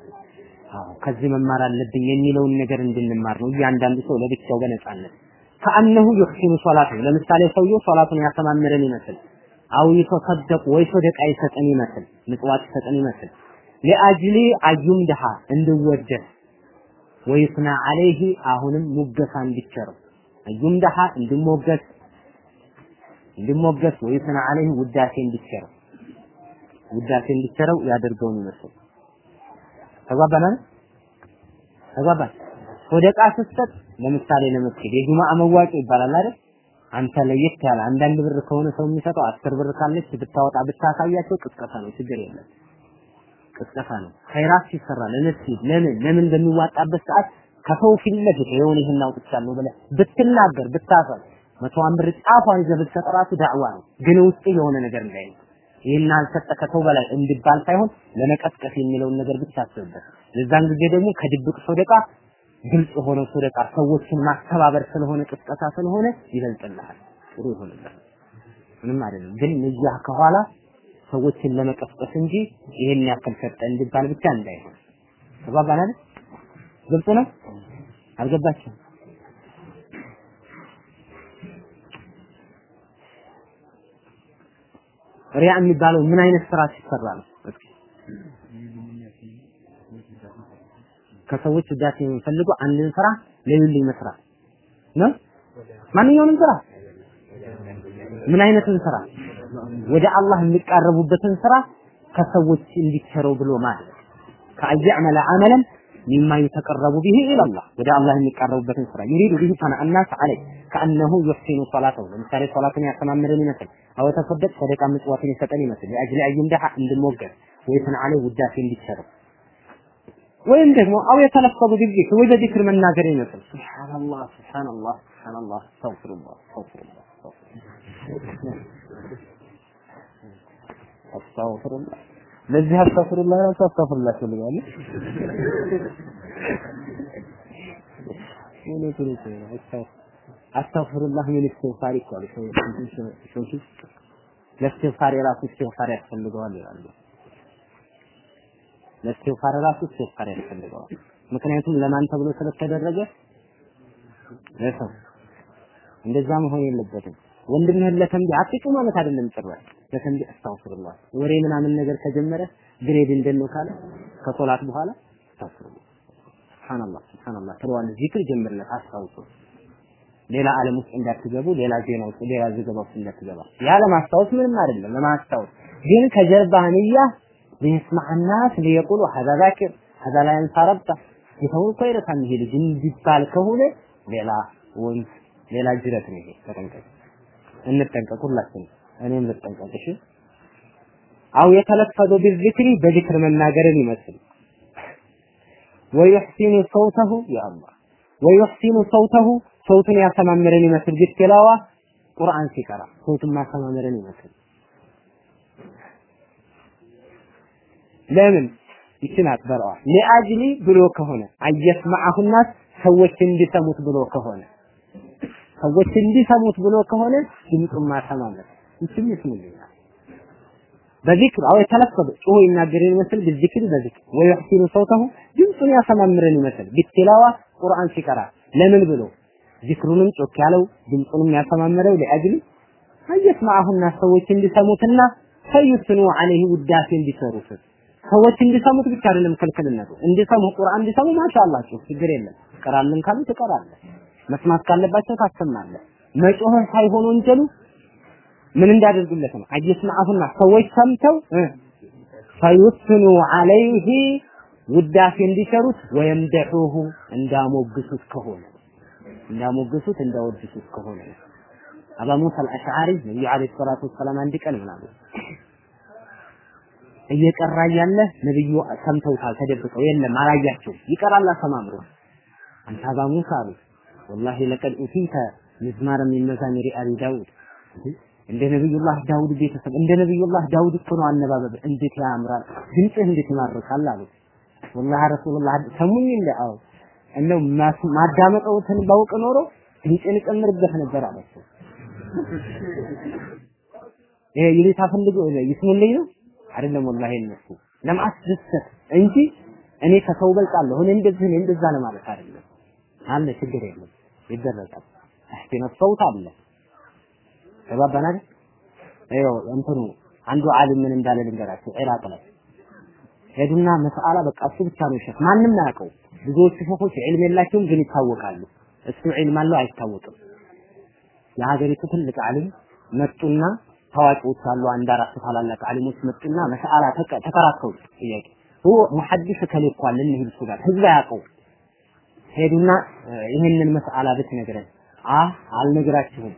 አዎ ከዚህ መማር አለብኝ የሚለውን ነገር እንድንማር ነው። እያንዳንዱ ሰው ለብቻው በነጻነት كأن يحسن صلاته ለምሳሌ ሰውየው ሶላቱን ያሰማምረን ይመስል አው ይተሰደቁ ወይ ሰደቃ ይሰጠን ይመስል ምጽዋት ይሰጠን ይመስል ለአጅሊ አዩም ድሃ እንድወደድ ወይስና አለይህ አሁንም ሙገሳ እንዲቸረው አዩም ድሃ እንድሞገስ እንድሞገስ ወይስና አለይህ ውዳሴ እንዲቸረው ውዳሴ እንዲቸረው ያደርገውን ይመስል። ተግባባናል ተግባባን። ሰደቃ ስትሰጥ ለምሳሌ ለመስጊድ የጁማዓ መዋጮ ይባላል አይደል? አንተ ለየት ያለ አንዳንድ ብር ከሆነ ሰው የሚሰጠው አስር ብር ካለች ብታወጣ ብታሳያቸው ቅስቀሳ ነው ችግር የለም። ቅስቀሳ ነው። ኸይራት ሲሰራ ለመስጊድ ለምን? ለምን በሚዋጣበት ሰዓት ከሰው ፊት ለፊት የሆነ ይህን አውጥቻለሁ ብለህ ብትናገር ብታፈር መቶዋን ብር ጫፏን ይዘህ ራሱ ዳዕዋ ነው። ግን ውስጥ የሆነ ነገር እንዳይኖር ይህን አልሰጠ በላይ እንዲባል ሳይሆን ለመቀስቀስ የሚለውን ነገር ብቻ አስብበት። ለዛን ጊዜ ደግሞ ከድብቅ ሰደቃ ግልጽ የሆነ ሰደቃ ሰዎችን ማስተባበር ስለሆነ ቅስቀሳ ስለሆነ ይበልጥልሃል። ጥሩ ይሆንልሃል። ምንም አይደለም። ግን ንያ ከኋላ ሰዎችን ለመቀስቀስ እንጂ ይሄን ያክል ሰጠ እንዲባል ብቻ እንዳይሆን። ተባባን አይደል? ግልጽ ነው? አልገባችም ሪያ የሚባለው ምን አይነት ስራ ሲሰራ ነው? እስኪ ከሰዎች እርዳታ የሚፈልጉ አንድን ስራ ለሌሎች መስራት ነው። ማንኛውንም ስራ ምን አይነትን ስራ ወደ አላህ የሚቃረቡበትን ስራ ከሰዎች እንዲቸረው ብሎ ማለት ከአያዕመለ አመለን ሚማ የተቀረቡ ቢሄ ኢላላህ ወደ አላህ የሚቃረቡበትን ስራ ይሪዱ ቢሂ ፈና አናስ አለይ ከአነሁ ዩሕሲኑ ሶላተው ለምሳሌ ሶላትን ያሰማምረን ይመስል አወ ተሰደቅ ሰደቃ ምጽዋትን ይሰጠን ይመስል። ለአጅል አይምዳህ እንድንሞገር ወይትን አለ ውዳሴ እንዲቸረው ወይም ደግሞ አው የተለፈዱ ጊዜ ወደ ዚክር መናገር ይመስል። ሱብሃንአላህ ሱብሃንአላህ ሱብሃንአላህ አስተግፍሩላህ አስተግፍሩላህ አስተግፍሩላህ ለዚህ አስተግፍሩላህ ራሱ አስተግፍሩላህ ስለሚባል ምን ነው። አስተግፊሩላህ ምን ኢስቲግፋር ይባላል ሰው ለኢስቲግፋር የራሱ ኢስቲግፋር ያስፈልገዋል ይላሉ። ለኢስቲግፋር ራሱ ኢስቲግፋር ያስፈልገዋል። ምክንያቱም ለማን ተብሎ ስለተደረገ? ለሰው። እንደዛ መሆን የለበትም። ወንድምህን ለተንቢ አትጩ ማለት አይደለም ጭራሽ። ለተንቢ አስተግፊሩላህ ወሬ ምናምን ነገር ከጀመረ ግሬድ እንደነው ካለ ከሶላት በኋላ አስተግፊሩላህ ሱብሃንአላህ ሱብሃንአላህ። ትለዋለህ ዚክር ጀምርለት አስታውሱ ሌላ ዓለም ውስጥ እንዳትገቡ፣ ሌላ ዜና ውስጥ፣ ሌላ ዘገባ ውስጥ እንዳትገባ። ያለ ማስታወስ ምንም አይደለም። ለማስታወስ ግን ከጀርባህ ንያ ሊስማዕ ናስ ሊየቁሉ ሀዛ ዛኪር ሀዛ ላይ አንሳ ረብታ ጌታውን እኮ ይረሳል ልጅ እንዲባል ከሆነ ሌላ ወንዝ ሌላ ጅረት ነው ይሄ። ተጠንቀቅ፣ እንጠንቀቅ፣ ሁላችንም እኔም ልጠንቀቅ። እሺ አው የተለፈዱ ቢዝክሪ በዚክር መናገርን ይመስል ወይሕሲኑ ሰውተሁ ያ አላህ ሰውተሁ ሰውቱን ያሰማምረን ይመስል ቢትላዋ ቁርአን ሲቀራ ሰውቱን ማሰማምረን ይመስል። ለምን? ይችን አትበረዋ ለአጅሊ ብሎ ከሆነ አየስማዐሁ ናስ ሰዎች እንዲሰሙት ብሎ ከሆነ ሰዎች እንዲሰሙት ብሎ ከሆነ ድምፁን ማሰማመር። ይችም ይስሙልኛል በዚክር አው የተለፈዘ ጮሆ ይናገርን ይመስል በዚክር በዚክር። ወይ ይህሲኑ ሰውተሁ ድምፁን ያሰማምረን ይመስል ቢትላዋ ቁርአን ሲቀራ ለምን ብሎ ዚክሩንም ጮክ ያለው ድምፁንም ያሰማመረው ለአጅሊ አየስማዐሁና ሰዎች እንዲሰሙትና ፈይስኑ ዐለይሂ ውዳሴ እንዲሰሩት። ሰዎች እንዲሰሙት ብቻ አይደለም ክልክልነቱ እንዲሰሙ ቁርአን እንዲሰሙ ማሻአላህ ችግር የለም። ቀራልን ካሉ ትቀራለህ። መስማት ካለባቸው ታሰማለህ። መጮህ ሳይሆን ወንጀሉ ምን እንዳደርጉለት ነው? አየስማአሁና ሰዎች ሰምተው ፈዩስኑ ዐለይሂ ውዳሴ እንዲሰሩት ወየምደሑሁ እንዳሞግሱት ከሆነ እንዳሞግሱት እንዳወድሱት ከሆነ አባ ሙሳ አልአሽዓሪ ነብዩ አለይሂ ሰላቱ ወሰላም አንድ ቀን ምናምን እየቀራ እያለ ነብዩ ሰምተውታል ተደብቀው የለም አላያቸው ይቀራል አሰማምሮ አንተ አባ ሙሳ አሉ። ወላሂ ለቀድ ኡቲተ ሚዝማረ ሚን መዛሚሪ አሊ ዳውድ። እንደ ነብዩላህ ዳውድ ቤተሰብ እንደ ነብዩላህ ዳውድ እኮ ነው አነባበብ። እንዴት ያምራል? ድምፅህ እንዴት ይማርካል አሉት ወላሂ ረሱላህ ሰሙኝ እንደ አዎ እንደው ማዳመጠውትን ባውቅ ኖሮ ድምፅን እጨምርበት ነበር አላቸው ይሄ ይሉታ ፈልጎ ይስሙልኝ ነው አይደለም። ወላሂ እነሱ ለማስደሰት እንጂ እኔ ከሰው በልጣለሁ እኔ እንደዚህ እኔ እንደዛ ለማለት አይደለም። አለ ችግር የለም ይደረጋል። እህቲነ ሰውት አለ ተባባን አይደል? ይኸው እንትኑ አንዱ ዓሊም ምን እንዳለ ልንገራችሁ። ኢራቅ ላይ ሄዱና መስአላ በቃ እሱ ብቻ ነው ሸህ ማንም አያውቀው። ብዙዎቹ ሸኾች ዒልም የላቸውም ግን ይታወቃሉ። እሱ ዒልም አለው አይታወቅም። የሀገሪቱ ትልቅ ዓሊም መጡና ታዋቂዎች አሉ አንድ አራት ታላላቅ ዓሊሞች መጡና መስአላ ተከራከሩ። ጥያቄ هو ሙሐዲስ ከሌ እኮ አለ እንሂድ እሱ ጋር ህዝብ አያውቀው ሄዱና ይህንን መስአላ ብትነግረን አ አልነግራችሁም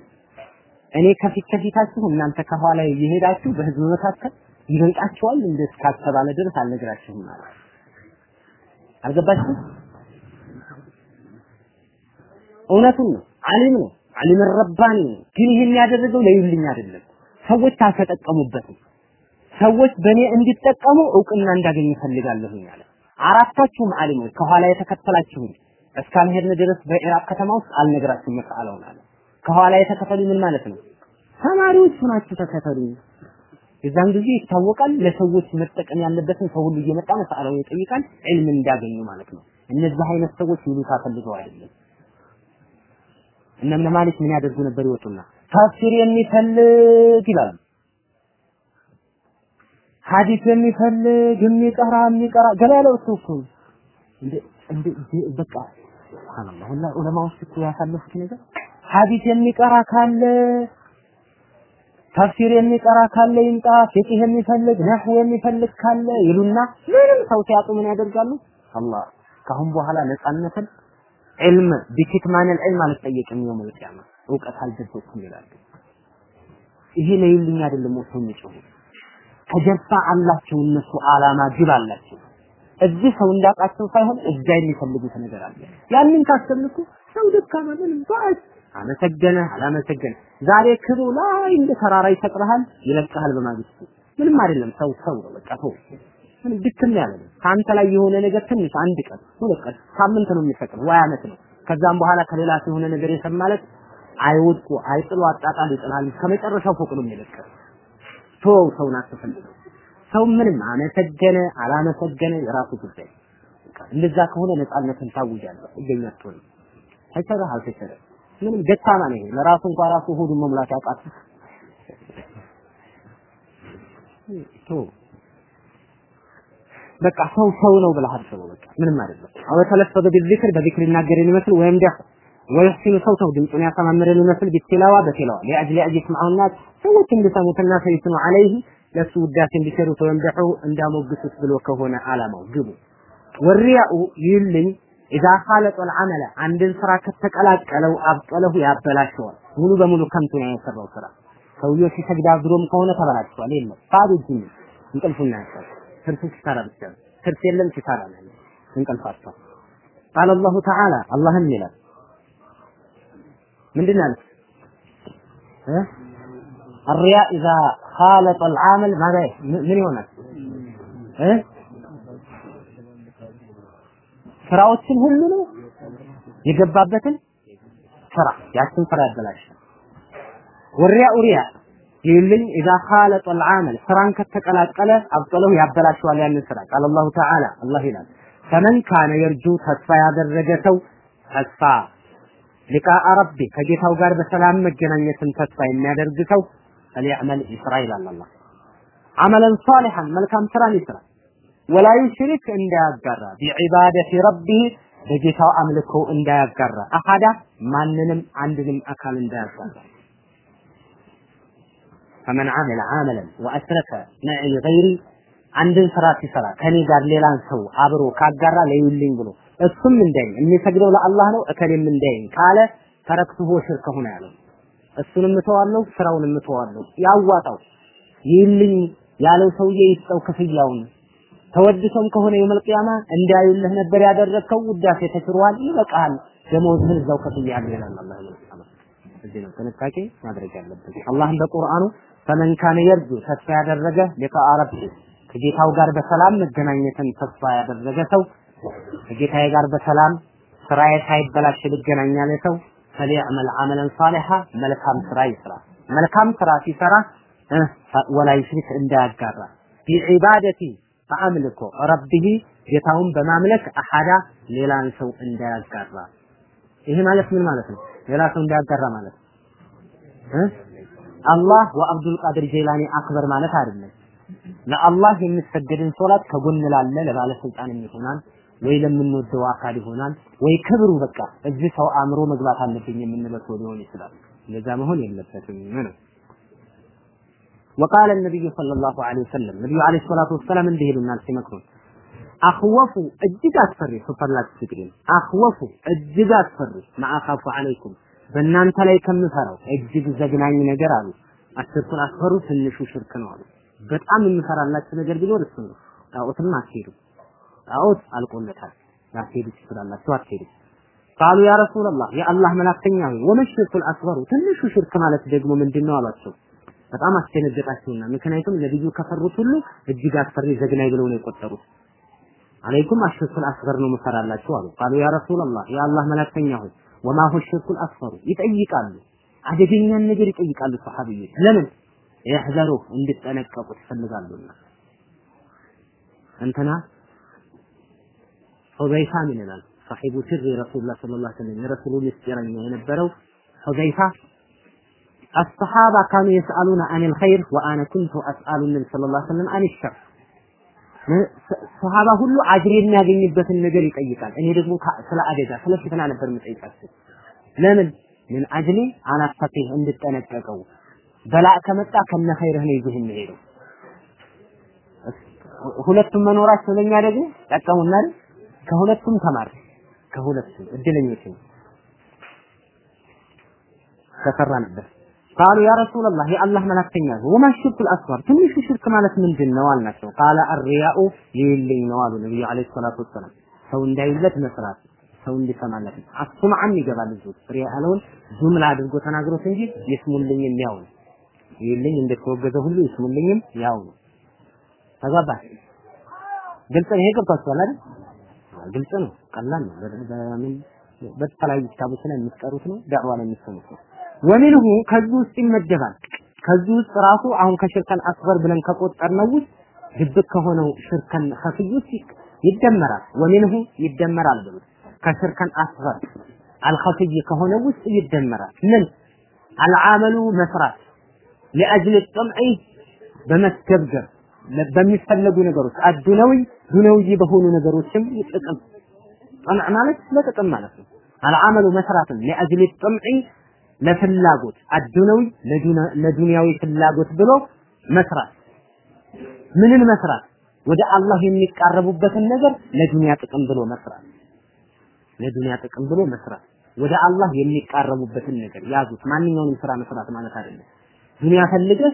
እኔ ከፊት ከፊታችሁ እናንተ ከኋላ እየሄዳችሁ በህዝብ መካከል ይበልጣችኋል እንደ እስካልተባለ ድረስ አልነግራችሁም ማለት አልገባችሁም? እውነቱን ነው። ዓሊም ነው። ዓሊም ረባኒ ነው። ግን ይህን ያደረገው ለይልኝ አይደለም። ሰዎች አልተጠቀሙበትም። ሰዎች በእኔ እንዲጠቀሙ እውቅና እንዳገኝ እፈልጋለሁኝ አለ። አራታችሁም ዓሊሞች ከኋላ የተከተላችሁኝ እስካልሄድን ድረስ በኢራቅ ከተማ ውስጥ አልነግራችሁም መስአለውን አለ። ከኋላ የተከተሉ ምን ማለት ነው? ተማሪዎቹ ናችሁ ተከተሉ። የዛን ጊዜ ይታወቃል። ለሰዎች መጠቀም ያለበትን ሰው ሁሉ እየመጣ መስአለውን ይጠይቃል፣ ዒልም እንዳገኙ ማለት ነው። እነዚህ አይነት ሰዎች ይሉታ ፈልገው አይደለም። እነ እብነ ማሊክ ምን ያደርጉ ነበር? ይወጡና ተፍሲር የሚፈልግ ይላሉ። ሐዲስ የሚፈልግ የሚቀራ የሚቀራ ያለው እሱ እኮ በቃ ሱብሃንአላህ ወላሂ ዑለማዎች እኮ ያሳለፉት ነገር ሐዲስ የሚቀራ ካለ ተፍሲር የሚቀራ ካለ ይምጣ፣ ፊቅህ የሚፈልግ ነህው የሚፈልግ ካለ ይሉና ምንም ሰው ሲያጡ ምን ያደርጋሉ? አላህ ካሁን በኋላ ነፃነትን ዒልም ቢኪትማን ዒልም አልጠየቅም የውም ልቂያማ እውቀት አልደበኩም ይላሉ። ይሄ ለይልኝ አይደለም ወሰው የሚጮሁ ከጀርባ አላቸው እነሱ አላማ ግብ አላቸው። እዚህ ሰው እንዳውቃቸው ሳይሆን እዛ የሚፈልጉት ነገር አለ። ያንን ካሰብኩ ሰው ደካማ ምንም ባስ አመሰገነ አላመሰገነ ዛሬ ክብሩ ላይ እንደ ተራራ ይሰቅልሃል ይለቅሃል በማግስቱ ምንም አይደለም። ሰው ሰው ነው በቃ ሰው ምንም ድክም ያለ ነው። ከአንተ ላይ የሆነ ነገር ትንሽ አንድ ቀን ሁለት ቀን ሳምንት ነው የሚሰቅል ወይ አመት ነው። ከዛም በኋላ ከሌላ ሰው የሆነ ነገር የሰማለት አይወድቁ አይጥሉ አጣጣል ይጥላል። ከመጨረሻው ፎቅ ነው የሚለቀው። ተወው ሰውን አትፈልገው። ሰው ምንም አመሰገነ አላመሰገነ የራሱ ጉዳይ። እንደዛ ከሆነ ነፃነትን ታውጃለህ። እገኛት ነው ተሰራ አልተሰራ ምንም ደካማ ነው። ለራሱ እንኳን ራሱ ሆዱን መሙላት ያውቃል። ቶ በቃ ሰው ሰው ነው ብለህ አስበው። በቃ ምንም አይደለም። አው ተለፈዘ ቢዝክር በዚክር ይናገር ይመስል ወይም ደህ ወይህሲኑ ሰውተው ድምፁን ያሳማምረን ይመስል ቢትላዋ በትላዋ ሊአጅሊ አጅ ይስማዑና ሰዎች እንዲሰሙትና ሰይስኑ አለይህ ለሱ ውዳሴ እንዲሰሩት ወይም ደሑ እንዳሞግሱት ብሎ ከሆነ አላማው ግቡ ወሪያኡ ይልኝ ኢዛ ኻለጠ አልዓመለ አንድን ስራ ከተቀላቀለው አብጠለሁ ያበላሸዋል። ሙሉ በሙሉ ከንቱ ነው የሰራው ስራ። ሰውየው ሲሰግድ አድሮም ከሆነ ተበላሽቷል። የለም ባዶ እጁ እንቅልፉን ያሳል ትርፉ ሲሳራ ብቻ ነው። ትርፍ የለም ሲሳራ ነው እንቅልፋቸው ቃል አላሁ ተዓላ አላህም ይላል ምንድን አለ እ الرياء إذا خالط العامل ماذا ምን ይሆናል እ ስራዎችን ሁሉ ነው የገባበትን ስራ ያችን ስራ ያበላሻል። ወሪያ ኡሪያ ይልኝ ኢዛ ኻለጠ العامل ስራን ከተቀላቀለ አብጠለው ያበላሸዋል ያንን ስራ ቃል አላሁ ተዓላ አላህ ይላል ፈመን ካነ የርጁ ተስፋ ያደረገ ሰው ተስፋ ሊቃአ ረቢ ከጌታው ጋር በሰላም መገናኘትን ተስፋ የሚያደርግ ሰው ፈሊዕመል ይስራ ይላል አላህ አመለን ሷሊሐን መልካም ስራን ይስራ ወላ ዩሽሪክ እንዳያጋራ ቢዒባደቲ ረቢህ በጌታው አምልኮ እንዳያጋራ አሐዳ ማንንም አንድንም አካል እንዳያጋራ። ፈመን አመለ አመለን ወአሽረከ መዒ ገይሪ አንድን ስራ ሲሰራ ከኔ ጋር ሌላን ሰው አብሮ ካጋራ ለይልኝ ብሎ እሱም እንዳይኝ የሚሰግደው ለአላህ ነው እከሌም እንዳይኝ ካለ ተረክቱሁ ሽርክ ሆነ ያለው እሱንም እተዋለሁ ስራውንም እተዋለሁ። ያዋጣው ይልኝ ያለው ሰውዬ ይስጠው ክፍያውን ተወድሶም ከሆነ የውመል ቂያማ እንዳዩልህ ነበር ያደረግከው። ውዳሴ ተሽሯል ይበቃል። ደሞዝህን እዛው ከፍያለሁ ይላል አላህ እዚህ ነው ጥንቃቄ ማድረግ ያለብን። አላህም በቁርአኑ ፈመን የርጁ ተስፋ ያደረገ ሊቃአ ረቢ ከጌታው ጋር በሰላም መገናኘትን ተስፋ ያደረገ ሰው ከጌታዬ ጋር በሰላም ስራዬ ሳይበላሽ ልገናኝ ያለ ሰው فليعمل عملا صالحا መልካም ስራ ይስራ። መልካም ስራ ሲሰራ ولا يشرك እንዳያጋራ። بعبادة በአምልኮ ربه ጌታውን በማምለክ أحدا ሌላን ሰው እንዳያጋራ ይሄ ማለት ምን ማለት ነው? ሌላ ሰው እንዳያጋራ ማለት እ አላህ ወአብዱል ቃድር ጀይላኒ أكبر ማለት አይደለም። ለአላህ የሚሰገድን ሶላት ከጎን ላለ ለባለስልጣን ይሆናል ወይ ለምንወደው አካል ይሆናል ወይ ክብሩ በቃ እዚህ ሰው አእምሮ መግባት አለብኝ የምንለው ሊሆን ይችላል። እንደዛ መሆን የለበትም ነው። وقال النبي صلى الله عليه وسلم ነቢዩ عليه الصلاة والسلام እንዲህ ይሉናል ሲመክሩን أخوف እጅግ አስፈሪ superlative degree أخوف እጅግ አስፈሪ ما أخاف عليكم በእናንተ ላይ ከምፈራው እጅግ ዘግናኝ ነገር አሉ። አሽርኩን አስፈሩ ትንሹ ሽርክ ነው አሉ። በጣም የምፈራላችሁ ነገር ቢኖር እሱ ነው። ጣዖትም አትሄዱ። ጣዖት አልቆለታል። ላትሄዱ ትችላላችሁ፣ አትሄዱ። ቃሉ ያ ረሱላላህ የአላህ መላክተኛ ሆይ ወመሽርኩል አስፈሩ ትንሹ ሽርክ ማለት ደግሞ ምንድን ነው አሏቸው። በጣም አስደነገጣቸውና ምክንያቱም ነብዩ ከፈሩት ሁሉ እጅግ አስፈሪ ዘግናይ ብለው ነው የቆጠሩት። አለይኩም አሽርኩል አስገር ነው መፈራላችሁ አሉ። ቃሉ ያ ረሱላላህ ያ አላህ መላክተኛ ሆይ وما هو አስፈሩ ይጠይቃሉ። አደገኛን ነገር ይጠይቃሉ ሰሐቢዎች። ለምን ይህዘሩ እንድጠነቀቁ ትፈልጋሉና እንትና ሁዘይፋ ምን ይላል? صاحب سر رسول الله صلى الله عليه وسلم የረሱሉ ምስጢረኛ የነበረው ሁዘይፋ الصحابة كانوا يسألون عن الخير وأنا كنت أسأل النبي صلى الله عليه وسلم عن الشر ሰሃባ ሁሉ أجر የሚያገኝበትን ነገር ይጠይቃል። እኔ ደግሞ ስለ አደጋ ስለ ፍትና ነበር የምጠይቃቸው። ለምን ምን አጅሊ አላፈቂህ እንድጠነቀቀው በላእ ከመጣ ከነ ኸይርህ ነው ይዞህ የሚሄደው። ሁለቱም መኖራቸው ለኛ ደግሞ ጠቀሙና ከሁለቱም ተማር። ከሁለቱም እድለኞች ነው። ነበር ቃሉ ያ ረሱላህ የአላህ መላክተኛ ወማ ሽርኩል አስገር ትንሹ ሽርክ ማለት ምንድን ነው አልናቸው። ቃለ አርያኡ ይልኝ ነው አሉ ነብዩ አለይሂ ሰላቱ ወሰላም። ሰው እንዳይለት መስራት ሰው እንዲሰማለት አሱምዓም ይገባል እዚህ ሪያ ያለውን ጁምላ አድርጎ ተናግሮት እንጂ ይስሙልኝ የሚያው ነው። ይልኝ እንደተወገዘ ሁሉ ይስሙልኝም ያው ነው። ተጋባ ግልጽ ነው። ይሄ ገብቷችኋል አይደል? ግልጽ ነው። ቀላል ነው። በተለያዩ ኪታቦች ላይ የምትቀሩት ነው። ዳዕዋ ላይ የምትሰሙት ነው። ወሚንሁ ከዚህ ውስጥ ይመደባል። ከዚህ ውስጥ ራሱ አሁን ከሽርከን አስገር ብለን ከቆጠርነው ውስጥ ድብቅ ከሆነው ሽርከን ኸፊይ ውስጥ ይደመራል። ወሚንሁ ይደመራል ብሉት። ከሽርከን አስገር አልኸፊይ ከሆነው ውስጥ ይደመራል። ምን አልዓመሉ መስራት ለአጅል ጥምዒ በመስገብገብ በሚፈለጉ ነገሮች አዱነዊ ዱነዊ በሆኑ ነገሮችም ጥቅም ጠምዕ ማለት ለጥቅም ማለት ነው። አልዓመሉ መስራትም ለአጅል ጥምዒ ለፍላጎት አዱነዊ ለዱንያዊ ፍላጎት ብሎ መስራት ምንን መስራት ወደ አላህ የሚቃረቡበትን ነገር ለዱንያ ጥቅም ብሎ መስራት ለዱንያ ጥቅም ብሎ መስራት ወደ አላህ የሚቃረቡበትን ነገር ያዙት። ማንኛውንም ስራ መስራት ማለት አይደለም። ዱንያ ፈልገህ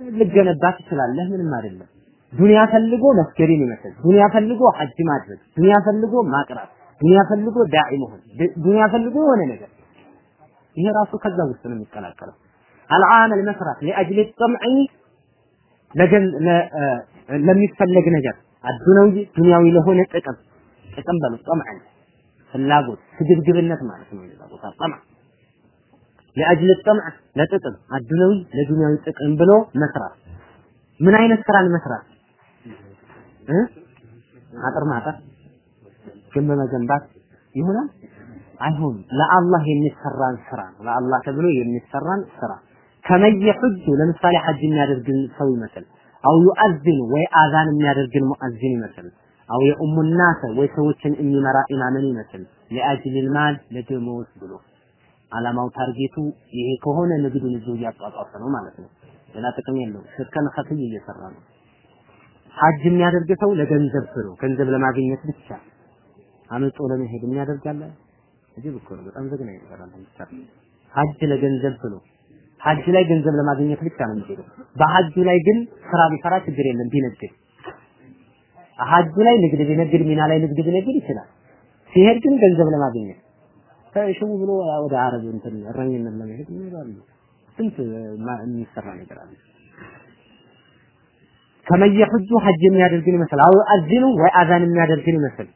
ልገነባ ትችላለህ፣ ምንም አይደለም። ዱንያ ፈልጎ መስገድን ይመስል፣ ዱንያ ፈልጎ ሐጅ ማድረግ፣ ዱንያ ፈልጎ ማቅራት፣ ዱንያ ፈልጎ ዳዒ መሆን፣ ዱንያ ፈልጎ የሆነ ነገር ይሄ ራሱ ከዛ ውስጥ ነው የሚቀላቀለው። አልዓመል መስራት ለአጅል ጠምዒ ለሚፈለግ ነገር አዱነዊ ዱንያዊ ለሆነ ጥቅም ጥቅም በሉ ጠምዕ ፍላጎት ስግብግብነት ማለት ነው። ሌላ ቦታ ጠምዕ ለአጅል ጠምዕ ለጥቅም አዱነዊ ለዱንያዊ ጥቅም ብሎ መስራት ምን አይነት ስራን መስራት አጥር ማጠር ግንብ መገንባት ይሆናል አይሆንም። ለአላህ የሚሰራን ስራ ነው። ለአላህ ተብሎ የሚሰራን ስራ كمن يحج ለምሳሌ ሐጅ የሚያደርግን ሰው ይመስል أو يؤذن ወይ አዛን የሚያደርግን ሙአዝን ይመስል أو يؤم الناس ወይ ሰዎችን የሚመራ ኢማምን ይመስል لأجل المال ለደሞዝ ብሎ አላማው target ኡ ይሄ ከሆነ ንግዱን እዚሁ እያጧጧፈ ነው ማለት ነው። ሌላ ጥቅም የለውም። شرك خفي እየሰራ ነው። ሐጅ የሚያደርግ ሰው ለገንዘብ ብሎ ገንዘብ ለማግኘት ብቻ አመጾ ለመሄድ የሚያደርጋለ እዚህ እኮ ነው። በጣም ዘግናኝ ነገር አለ። ሐጅ ለገንዘብ ብሎ ሐጅ ላይ ገንዘብ ለማግኘት ብቻ ነው የሚሄደው። በሐጁ ላይ ግን ስራ ቢሰራ ችግር የለም ቢነግድ። ሐጁ ላይ ንግድ ቢነግድ፣ ሚና ላይ ንግድ ቢነግድ ይችላል። ሲሄድ ግን ገንዘብ ለማግኘት ሽው ብሎ ወደ አረብ እንትን እረኝነት ለመሄድ ይሄዳሉ። ስንት የሚሰራ ነገር አለ። كمن يحج ሐጅ የሚያደርግን ይመስል أو يؤذن ወይ አዛን የሚያደርግን ይመስል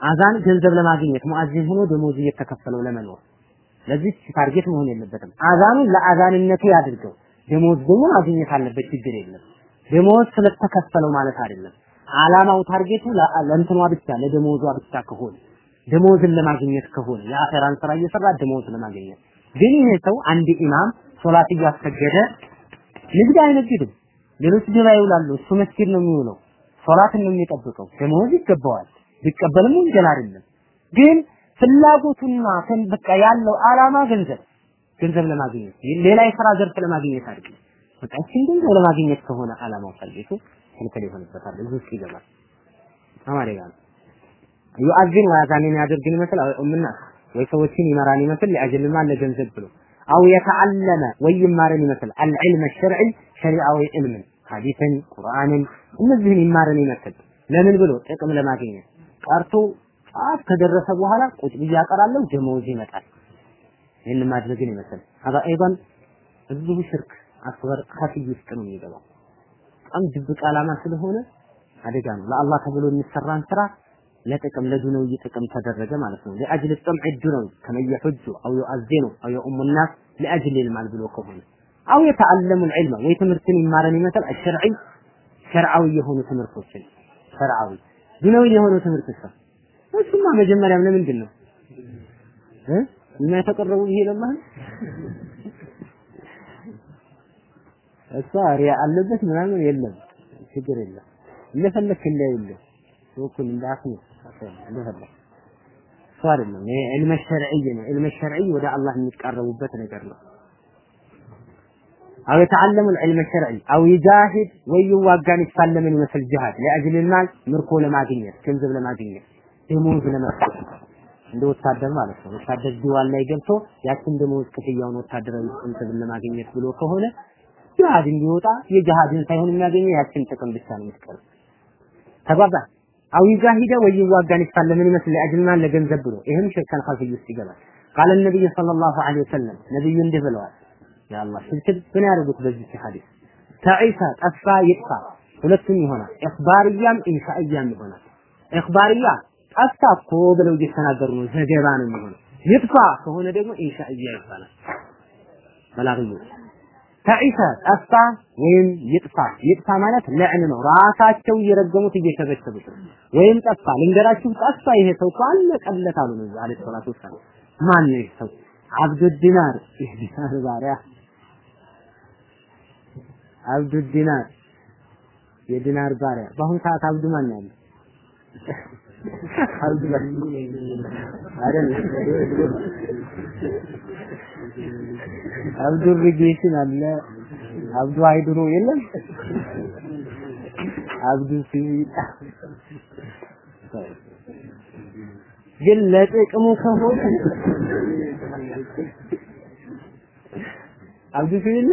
አዛን ገንዘብ ለማግኘት ሙአዚን ሆኖ ደሞዝ እየተከፈለው ለመኖር ለዚህ target መሆን የለበትም። አዛኑን ለአዛንነቱ ያድርገው። ደሞዝ ደግሞ ማግኘት አለበት፣ ችግር የለም። ደሞዝ ስለተከፈለው ማለት አይደለም። አላማው target ኡ ለእንትኗ ብቻ ለደሞዟ ብቻ ከሆነ ደሞዝን ለማግኘት ከሆነ የ آخرة ን ስራ እየሰራ ደሞዝ ለማግኘት ግን ይሄ ሰው አንድ ኢማም ሶላት እያሰገደ ንግድ አይነግድም። ሌሎች ገበያ ይውላሉ። እሱ መስጊድ ነው የሚውለው። ሶላትን ነው የሚጠብቀው። ደሞዝ ይገባዋል። ቢቀበልም ወንጀል አይደለም። ግን ፍላጎቱና በቃ ያለው አላማ ገንዘብ ገንዘብ ለማግኘት ሌላ የስራ ዘርፍ ለማግኘት አይደለም። በቃ እቺን ገንዘብ ለማግኘት ከሆነ አላማው target ኡ ክልክል ይሆንበታል። እዚህ ውስጥ ይገባል። አማሪ ጋር ዩአዚን ወያዛንን ያደርግን ይመስል እምና ወይ ሰዎችን ይመራን ይመስል ለአጅልማ ለገንዘብ ብሎ አው የተዓለመ ወይ ይማረን ይመስል አልዕልም ሸርዒ ሸሪዓዊ ዕልምን ሐዲስን ቁርአንን እነዚህን ይማረን ይመስል ለምን ብሎ ጥቅም ለማግኘት ቀርቶ ጫፍ ከደረሰ በኋላ ቁጭ ብዬ አቀራለሁ፣ ደመወዝ ይመጣል። ይህን ማድረግን ይመስል አባ አይባን እዚሁ ሽርክ አክበር ከፊይ ውስጥ ነው የሚገባው። በጣም ድብቅ ዓላማ ስለሆነ አደጋ ነው። ለአላህ ተብሎ የሚሰራን ስራ ለጥቅም ለዱንያዊ ጥቅም ተደረገ ማለት ነው። ለአጅል ጠምዕ ዱንያዊ ከመ የሑጁ አው ዩአዚኑ አው የኡሙ ናስ ለአጅል ልማል ብሎ ከሆነ አው የተአለሙ ልዕልመ ወይ ትምህርትን ይማረን ይመስል አሸርዒ ሸርዓዊ የሆኑ ትምህርቶችን ሸርዓዊ ዱንያዊ የሆኑ ትምህርት ሰ እሱማ መጀመሪያም ለምንድን ነው እ? እኛ የተቀረቡ ይሄ ለማህ እሷ ሪያ አለበት ምናምን የለም። ችግር የለም። እንደፈለክ እንዳይልህ ወኩል እንዳፍኑ እንደፈለክ። እሱ አይደለም። ሸርዒ ነው። ወደ አላህ የሚቃረቡበት ነገር ነው አው የተዓለሙ العلم الشرعي አው ይጃሂድ ወይ ይዋጋን ይፋለምን ይመስል ጂሃድ ለአጅል المال ምርኮ ለማግኘት ገንዘብ ለማግኘት ደሞዝ ለመስጠት እንደ ወታደር ማለት ነው። ወታደር ዲዋን ላይ ገብቶ ያችን ደሞዝ ክፍያውን ወታደራዊ እንትን ለማግኘት ብሎ ከሆነ ጂሃድ እንዲወጣ የጂሃድን ሳይሆን የሚያገኘው ያችን ጥቅም ብቻ ነው የምትቀርብ። ተግባባ አው ይጃሂደ ወይ ይዋጋን ይፋለምን ይመስል ለአጅልና ለገንዘብ ብሎ ይህም ሽርከን ኸፊይ ውስጥ ይገባል። ቃለ ነብይ ሰለላሁ ዐለይሂ ወሰለም ነብዩ እንዲህ ብለዋል። ያአላህ ምን ያደርጉት በዚህ ሐዲስ ተዒሳ ጠፋ ይጥፋ ሁለቱም ይሆናል። ኢኽባርያም ኢንሻእያም ይሆናል። ኢኽባርያ ጠፋ እኮ ብለው እየተናገሩ ነው። ዘገባ ነው የሚሆነው። ይጥፋ ከሆነ ደግሞ ኢንሻእያ ይባላል። በላግዩ ተዒሰ ጠፋ ወይም ይጥፋ። ይጥፋ ማለት ለዕን ነው። ራሳቸው እየረገሙት እየሸበሸቡት ነው። ወይም ጠፋ ልንገራችሁ፣ ጠፋ ይሄ ሰው እኮ አለቀለት አሉ ነብዩ አለይሂ ሰላቱ ወሰላም። ማን ነው ይሄ ሰው? አብዱ ዲናር ይህ ዲናር ባሪያ አብዱ ዲናር የዲናር ባሪያ። በአሁኑ ሰዓት አብዱ ማን ያለው? አብዱ አይደል? አብዱ ሪጌሽን አለ። አብዱ አይድሮ የለም። አብዱ ሲሚጣ ግን ለጥቅሙ ከሆነ አብዱ ሲሚላ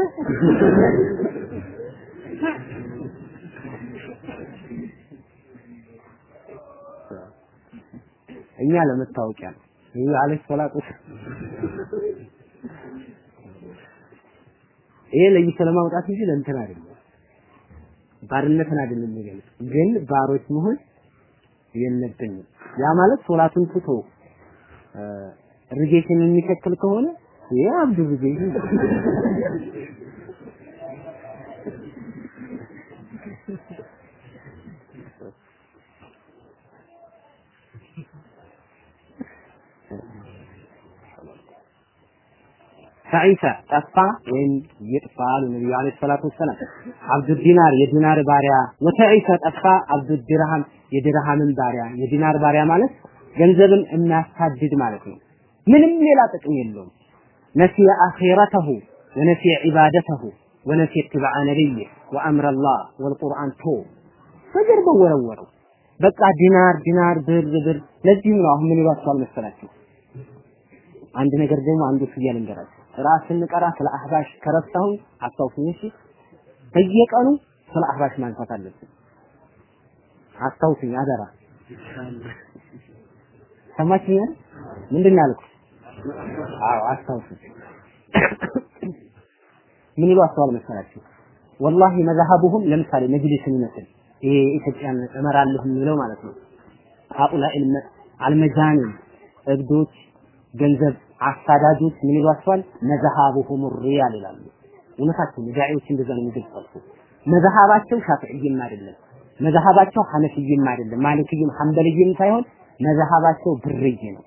እኛ ለመታወቂያ ነው። ይህ አለይሂ ሰላቱ ይሄ ለይቶ ለማውጣት እንጂ ለእንትን አይደለም። ባርነትን አይደለም የሚገልጽ ግን ባሮች መሆን የለብንም። ያ ማለት ሶላቱን ትቶ irrigation የሚከተል ከሆነ ይሄ عبد irrigation تعس ጠፋ ወይም ይጥፋ አሉ ነቢዩ عليه الصلاة والسلام። عبد الدينار የዲናር ባሪያ وتعس ጠፋ عبد الدرهم የድርሃምን ባሪያ የዲናር ባሪያ ማለት ገንዘብን የሚያሳድድ ማለት ነው። ምንም ሌላ ጥቅም የለውም። ነሲየ አኺረተሁ ወነሲየ ዒባደተሁ ወነሲየ ኢትባዕ ነቢይህ ወአምረ አላህ ወልቁርአን ቶ በጀርባው ወረወረው። በቃ ዲናር ዲናር ብር ብር። ለዚህም ነው አሁን ምን ይሏቸዋል መሰላችሁ? አንድ ነገር ደግሞ አንዱ ፍያ ልንገራችሁ። ራስ ስንቀራ ስለ አህባሽ ከረሳሁኝ አስታውሱኝ እሺ። በየቀኑ ስለ አህባሽ ማንሳት አለብን። አስታውሱኝ አደራ። ሰማችኝ? ምንድን ነው ያልኩት? አዎ አስታውሱኝ። ምን ይሏቸዋል መሰላችሁ? ወላሂ መዛሀቡሁም ለምሳሌ መጅሊስን ይመስል ይሄ ኢትዮጵያን እመራለሁ የሚለው ማለት ነው። ሀኡላ አልመጃኒን እብዶች ገንዘብ አሳዳጆች ምን ይሏቸዋል? መዝሃቡሁም ሪያል ይላሉ። እውነታቸው ዳዒዎች እንደዛ ነው የሚገልጿቸው። መዝሃባቸው ሻፊዕይም አይደለም፣ መዝሃባቸው ሐነፍይም አይደለም፣ ማሊክይም ሐንበልይም ሳይሆን መዝሃባቸው ብርይ ነው።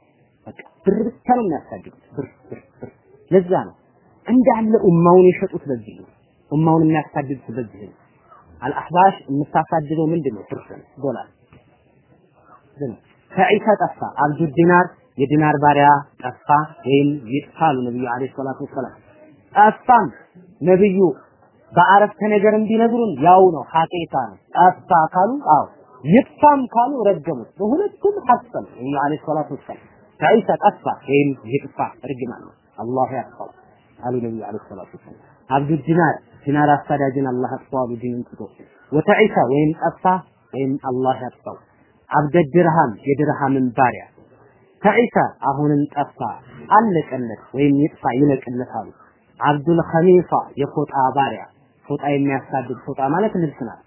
በቃ ብር ብቻ ነው የሚያሳድጉት። ብር ብር ብር። ለዛ ነው እንዳለ ኡማውን የሸጡት በዚህ ነው። ኡማውን የሚያሳድዱት በዚህ ነው። አልአህባሽ የምታሳድደው ምንድን ነው? ነው፣ ዶላር ከዒሳ ጠፋ። አብዱ ዲናር የዲናር ባሪያ ጠፋ ወይም ይጥፋሉ ነብዩ አለይሂ ሰላቱ ወሰላም ጠፋም ነብዩ በአረፍተ ነገርም ቢነግሩን ያው ነው ሐቂቃ ነው። ጠፋ ካሉ አዎ ይጥፋም ካሉ ረገሙት። በሁለቱም ሐሰን ነብዩ አለይሂ ሰላቱ ወሰላም ከዒሳ ጠፋ ወይም ይጥፋ እርግማን ነው። አላህ ያጥፋው አሉ ነብዩ አለይሂ ሰላቱ ወሰላም። አብዱ ዲናር ዲናር አሳዳጅን አላህ አጥፋው ዲንን ትቶ ወተዒሳ ወይም ጠፋ ወይም አላህ ያጥፋው አብደ ድርሃም የድርሃምን ባሪያ ከዒሳ አሁንም ጠፋ አለቀለት ወይም ይጥፋ ይለቅለት አሉ። አብዱል ኸሚሳ የፎጣ ባሪያ ፎጣ የሚያሳድድ ፎጣ ማለት ልብስ ናት።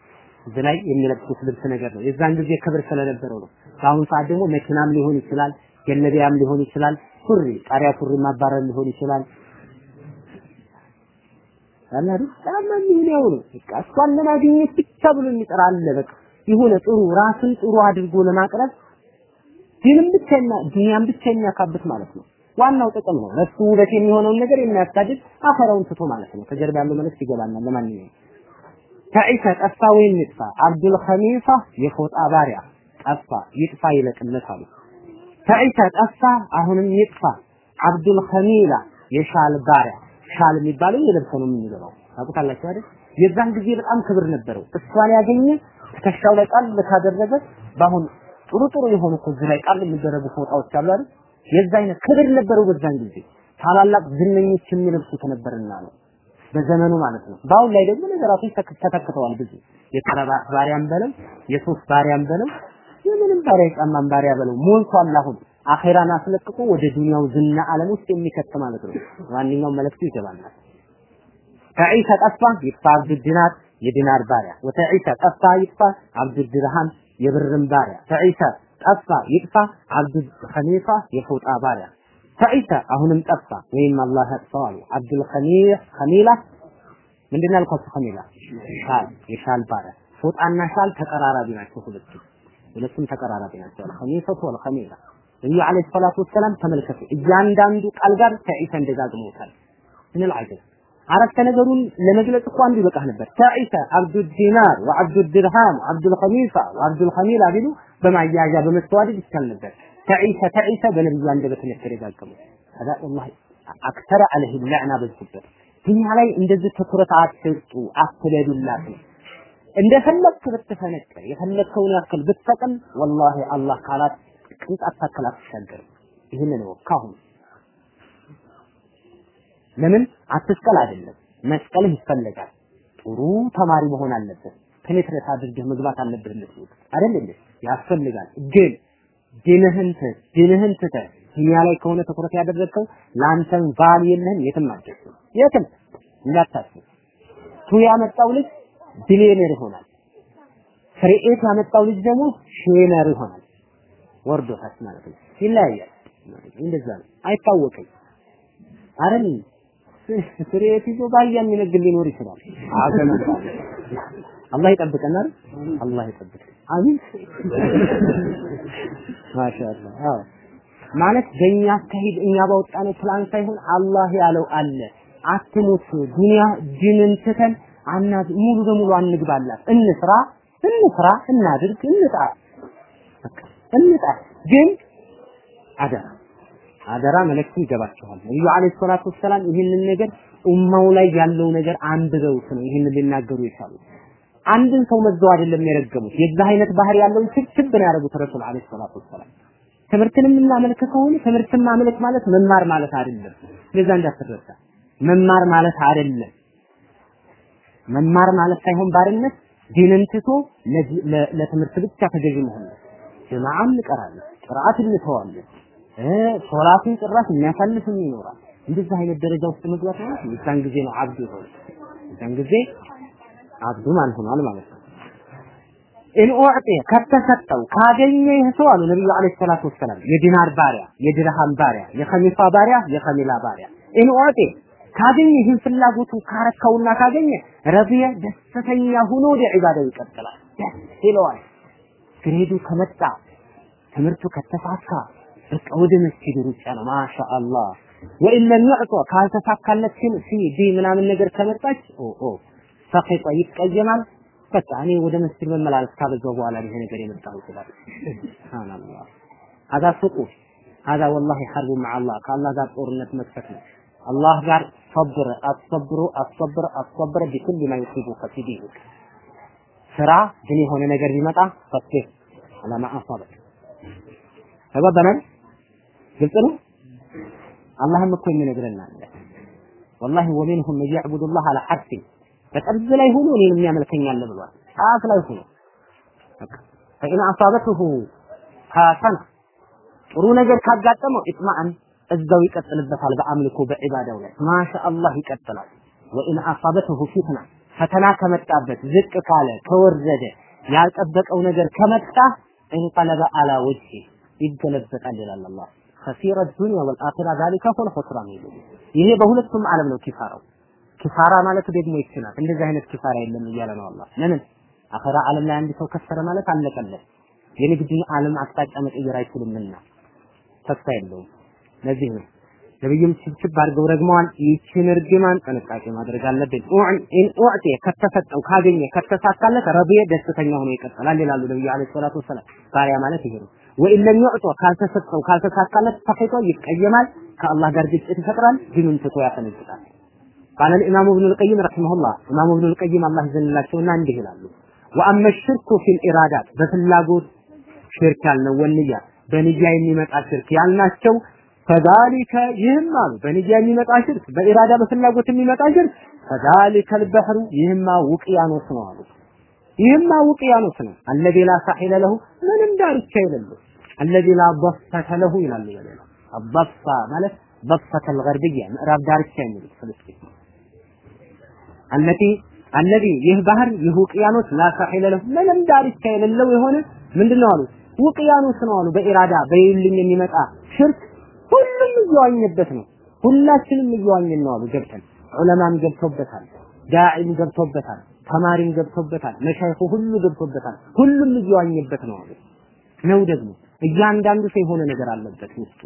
እዚህ ላይ የሚለብሱት ልብስ ነገር ነው። የዛን ጊዜ ክብር ስለነበረው ነው። በአሁኑ ሰዓት ደግሞ መኪናም ሊሆን ይችላል፣ ጀለቢያም ሊሆን ይችላል፣ ሱሪ ጣሪያ ሱሪ ማባረር ሊሆን ይችላል። አላህ ጫማ ምን ነው። እሷን ለማግኘት ብቻ ብሎ የሚጠራ አለ። በቃ የሆነ ጥሩ ራስን ጥሩ አድርጎ ለማቅረብ ዲንም ብቻና ዱንያን ብቻ የሚያካብት ማለት ነው። ዋናው ጥቅም ነው። ለሱ ውበት የሚሆነውን ነገር የሚያሳድድ አፈራውን ትቶ ማለት ነው። ከጀርባ ያለው መልእክት ይገባናል። ለማንኛውም ከዒሳ ጠፋ ወይም ይጥፋ፣ አብዱል ኸሚሳ የፎጣ ባሪያ ጠፋ ይጥፋ ይለቅለት አሉ። ከዒሳ ጠፋ አሁንም ይጥፋ፣ አብዱል ኸሚላ የሻል ባሪያ ሻል የሚባለው የለብሰ ነው የምንገባው ታውቁታላችሁ አይደል? የዛን ጊዜ በጣም ክብር ነበረው። እሷን ያገኘ ትከሻው ላይ ጣል ካደረገ በአሁን ጥሩ ጥሩ የሆኑ እኮ እዚህ ላይ ጣል የሚደረጉ ፎጣዎች አሉ አይደል? የዛ አይነት ክብር ነበረው በዛን ጊዜ ታላላቅ ዝነኞች የሚለብሱት ነበርና ነው በዘመኑ ማለት ነው። በአሁን ላይ ደግሞ ነገራቶች ተተክተዋል። ብዙ የቀረባ ባሪያም በለው የሶስት ባሪያም በለው የምንም ባሪያ የጫማን ባሪያ በለው ሞልቷል። አሁን አኼራን አስለቅቆ ወደ ዱንያው ዝና ዓለም ውስጥ የሚከት ማለት ነው። ማንኛውም መልእክቱ ይገባናል። تعس ጠፋ ይጥፋ عبد الدينار የዲናር ባሪያ وتعس ጠፋ ይጥፋ عبد الدرهم የብርም ባሪያ تعس ጠፋ ይጥፋ عبد الخميصة የፎጣ ባሪያ تعس አሁንም ጠፋ ወይም አላህ ያጥፋው አሉ። عبد الخميلة خميلة ምንድን ነው ያልኳችሁ? خميلة ሻል የሻል ባሪያ ፎጣና ሻል ተቀራራቢ ናቸው። ሁለቱም ሁለቱም ተቀራራቢ ናቸው። አልኸሚሰቱ ወልኸሚላ ነብዩ አለይሂ ሰላቱ ወሰላም ተመልከቱ፣ እያንዳንዱ ቃል ጋር ከዒሳን ደጋግመውታል። ምን አልዓጀብ አረፍተ ነገሩን ለመግለጽ እኮ አንዱ ይበቃህ ነበር። ከዒሳ አብዱ ዲናር ወአብዱ ድርሃም ወአብዱል ኸሚሳ ወአብዱል ኸሚላ ቢሉ በማያያዣ በመስተዋደድ ይቻል ነበር። ከዒሳ ከዒሳ በነብዩ አንደበት ነው የተደጋገመው። ከዛ ወላሂ አክተረ አለህ ለዕና በዝበት ዱንያ ላይ እንደዚህ ትኩረት አትስጡ፣ አትለዱላት። እንደፈለግክ ብትፈነቅር የፈለግከውን ያክል ብትጠቅም ወላሂ አላህ ካላት ቅንጣት ታክል አትሻገርም። ይህንን ነው ካሁን ለምን አትስቀል አይደለም መስቀልህ ይፈለጋል። ጥሩ ተማሪ መሆን አለበት። penetrate አድርገህ መግባት አለብህ እንደዚህ አይደል እንዴ? ያስፈልጋል። ግን ዲንህን ትተህ ዲንህን ትተህ ዱንያ ላይ ከሆነ ትኩረት ያደረግከው ለአንተም ቫል የለህም፣ የትም አትደርስም። የትም እንዳታስብ። ቱ ያመጣው ልጅ ቢሊዮነር ይሆናል። ፍሬኤት ያመጣው ልጅ ደግሞ ሼነር ይሆናል። ወርዶ ነው። ይለያያል። እንደዛ ነው። አይታወቅም። አረን ይዞ ባያ የሚነግድ ሊኖር ይችላል። አገም አላህ ይጠብቀናል። አላህ ይጠብቀን። አሚን ማሻአላህ። አዎ ማለት በእኛ አካሄድ እኛ ባወጣነው ፕላን ሳይሆን አላህ ያለው አለ። አትሙት፣ ዱንያ ዲንን ትተን አና ሙሉ በሙሉ አንግባላት። እንስራ፣ እንስራ፣ እናድርግ፣ እንጣ እንጣ። ግን አደራ አደራ መልእክቱ ይገባችኋል። ነብዩ አለይሂ ሰላቱ ወሰላም ይህንን ነገር ኡማው ላይ ያለው ነገር አንብበውት ነው ይህንን ሊናገሩ የቻሉት። አንድን ሰው መዘው አይደለም የረገሙት። የዛ አይነት ባህሪ ያለውን ስብስብ ነው ያደረጉት ረሱል አለይሂ ሰላቱ ወሰላም። ትምህርትንም እናመልክ ከሆነ ትምህርትን ማምለክ ማለት መማር ማለት አይደለም። ለዛ እንዳትረሳ መማር ማለት አይደለም። መማር ማለት ሳይሆን ባርነት ዲንን ትቶ ለትምህርት ብቻ ተገዥ መሆን ነው። ጀማዓም እንቀራለን፣ ቅርአት እንተዋለን፣ ሶላትን ጭራሽ የሚያሳልፍም ይኖራል። እንደዚህ አይነት ደረጃ ውስጥ መግባት ማለት የዛን ጊዜ ነው አብዱ ይሆናል። የዛን ጊዜ عبد ማን ሆኗል ማለት ነው። إن أعطي ከተሰጠው ካገኘ ይህ ሰው አሉ ነብዩ عليه الصلاة والسلام የዲናር ባሪያ፣ የድርሃም ባሪያ፣ የኸሚሳ ባሪያ፣ የኸሚላ ባሪያ إن أعطي ካገኘ ይህን ፍላጎቱ ካረካውና ካገኘ رضي ደስተኛ ሆኖ ወደ ዒባዳው ይቀጥላል። ደስ ይለዋል። grade ኡ ከመጣ ትምህርቱ ከተሳካ በቃ ወደ መስጂድ ሩጫ ነው። ማሻአላህ ወኢን ለም ዩዕጦ ካልተሳካለት ግን ሲ ዲ ምናምን ነገር ከመጣች ኦ ኦ ሰቂጠ ይቀየማል። በቃ እኔ ወደ መስጂድ መመላለስ ካበዛው በኋላ ይሄ ነገር የመጣው ይችላል። ሱብሃንአላህ هذا سقوط هذا والله حرب مع الله ከአላህ ጋር ጦርነት መክፈት ነው። አላህ ጋር ሰብር አስሰብሩ አስሰብር አስሰብር ቢኩል ማ ዩሲቡከ ፊ ዲኒክ ስራ ግን የሆነ ነገር ቢመጣ ፈስህ አላማ አሳበቅ ተጓበናል ግልጽ ነው? አላህም እኮ የሚነግረን አለ። ወላሂ ወሚንሁም መን ያዕቡዱ ላህ አላ ሐርፊ በጠርዝ ላይ ሆኖ እኔን የሚያመልከኝ አለ ብሏል። ጫፍ ላይ ሆኖ ፈኢን አሳበትሁ ሐሰና ጥሩ ነገር ካጋጠመው ኢጥማአን እዛው ይቀጥልበታል በአምልኮ በዒባዳው ላይ። ማሻአላህ ይቀጥላል። ወኢን አሳበትሁ ፊትና ፈተና ከመጣበት ዝቅ ካለ ከወረደ ያልጠበቀው ነገር ከመጣ እንቀለበ አላ ወጅሂ ይገለበጣል ይላል አላህ ከሲረ ዱንያ ወልአኺራ ዛሊከ ሁል ኹስራን ይሉ ይሄ በሁለቱም ዓለም ነው ኪሳራው ኪሳራ ማለት ደግሞ ይችላል እንደዚህ አይነት ኪሳራ የለም እያለ ነው አላህ ለምን አኺራ ዓለም ላይ አንድ ሰው ከሰረ ማለት አለቀለት የንግድን ዓለም አቅጣጫ መቀየር አይችልምና ተስፋ የለውም ለዚህ ነው ነብዩም ስብስብ አድርገው ረግመዋል። ይችን እርግማን ጥንቃቄ ማድረግ አለብን። إن أعطي ከተሰጠው ካገኘ ከተሳካለት رضي ደስተኛ ሆኖ ይቀጥላል ይላሉ ነብዩ عليه الصلاة والسلام። ባሪያ ማለት ይሄ ነው። وإن لم يعط ካልተሰጠው ካልተሳካለት ተፈይቶ ይቀየማል፣ ከአላህ ጋር ግጭት ይፈጥራል፣ ዲኑን ትቶ ያፈነግጣል። قال الإمام ابن القيم رحمه الله ኢማሙ ብኑ ልቀይም አላህ ይዘንላቸውና እንዲህ ይላሉ። وأما الشرك في الإرادات በፍላጎት ሽርክ ያልነው ወንያ በንያ የሚመጣ ሽርክ ያልናቸው فذلك ይህም አሉ በንያ የሚመጣ ሽርክ በኢራዳ በፍላጎት የሚመጣ ሽርክ ፈዛሊከ ልበሕሩ ይህማ ውቅያኖስ ነው አሉ። ይህማ ውቅያኖስ ነው። አለዚ ላ ሳሒለ ለሁ ምንም ዳርቻ የሌለው አለዚ ላ በፈተ ለሁ ይላል። የሌለው አበፋ ማለት በፈተ ልገርብያ ምዕራብ ዳርቻ የሚሉት ፍልስጤም አለቲ አለዚ ይህ ባህር ይህ ውቅያኖስ ላ ሳሒለ ለሁ ምንም ዳርቻ የሌለው የሆነ ምንድነው አሉ ውቅያኖስ ነው አሉ። በኢራዳ በይልኝ የሚመጣ ሽርክ ሁሉም እየዋኘበት ነው። ሁላችንም እየዋኘን ነው አሉ ገብተን ዑለማም ገብቶበታል፣ ዳዒም ገብቶበታል። ተማሪም ገብቶበታል፣ መሻይኹ ሁሉ ገብቶበታል። ሁሉም እየዋኘበት ነው አሉ። ነው ደግሞ እያንዳንዱ ሰው የሆነ ነገር አለበት ውስጡ።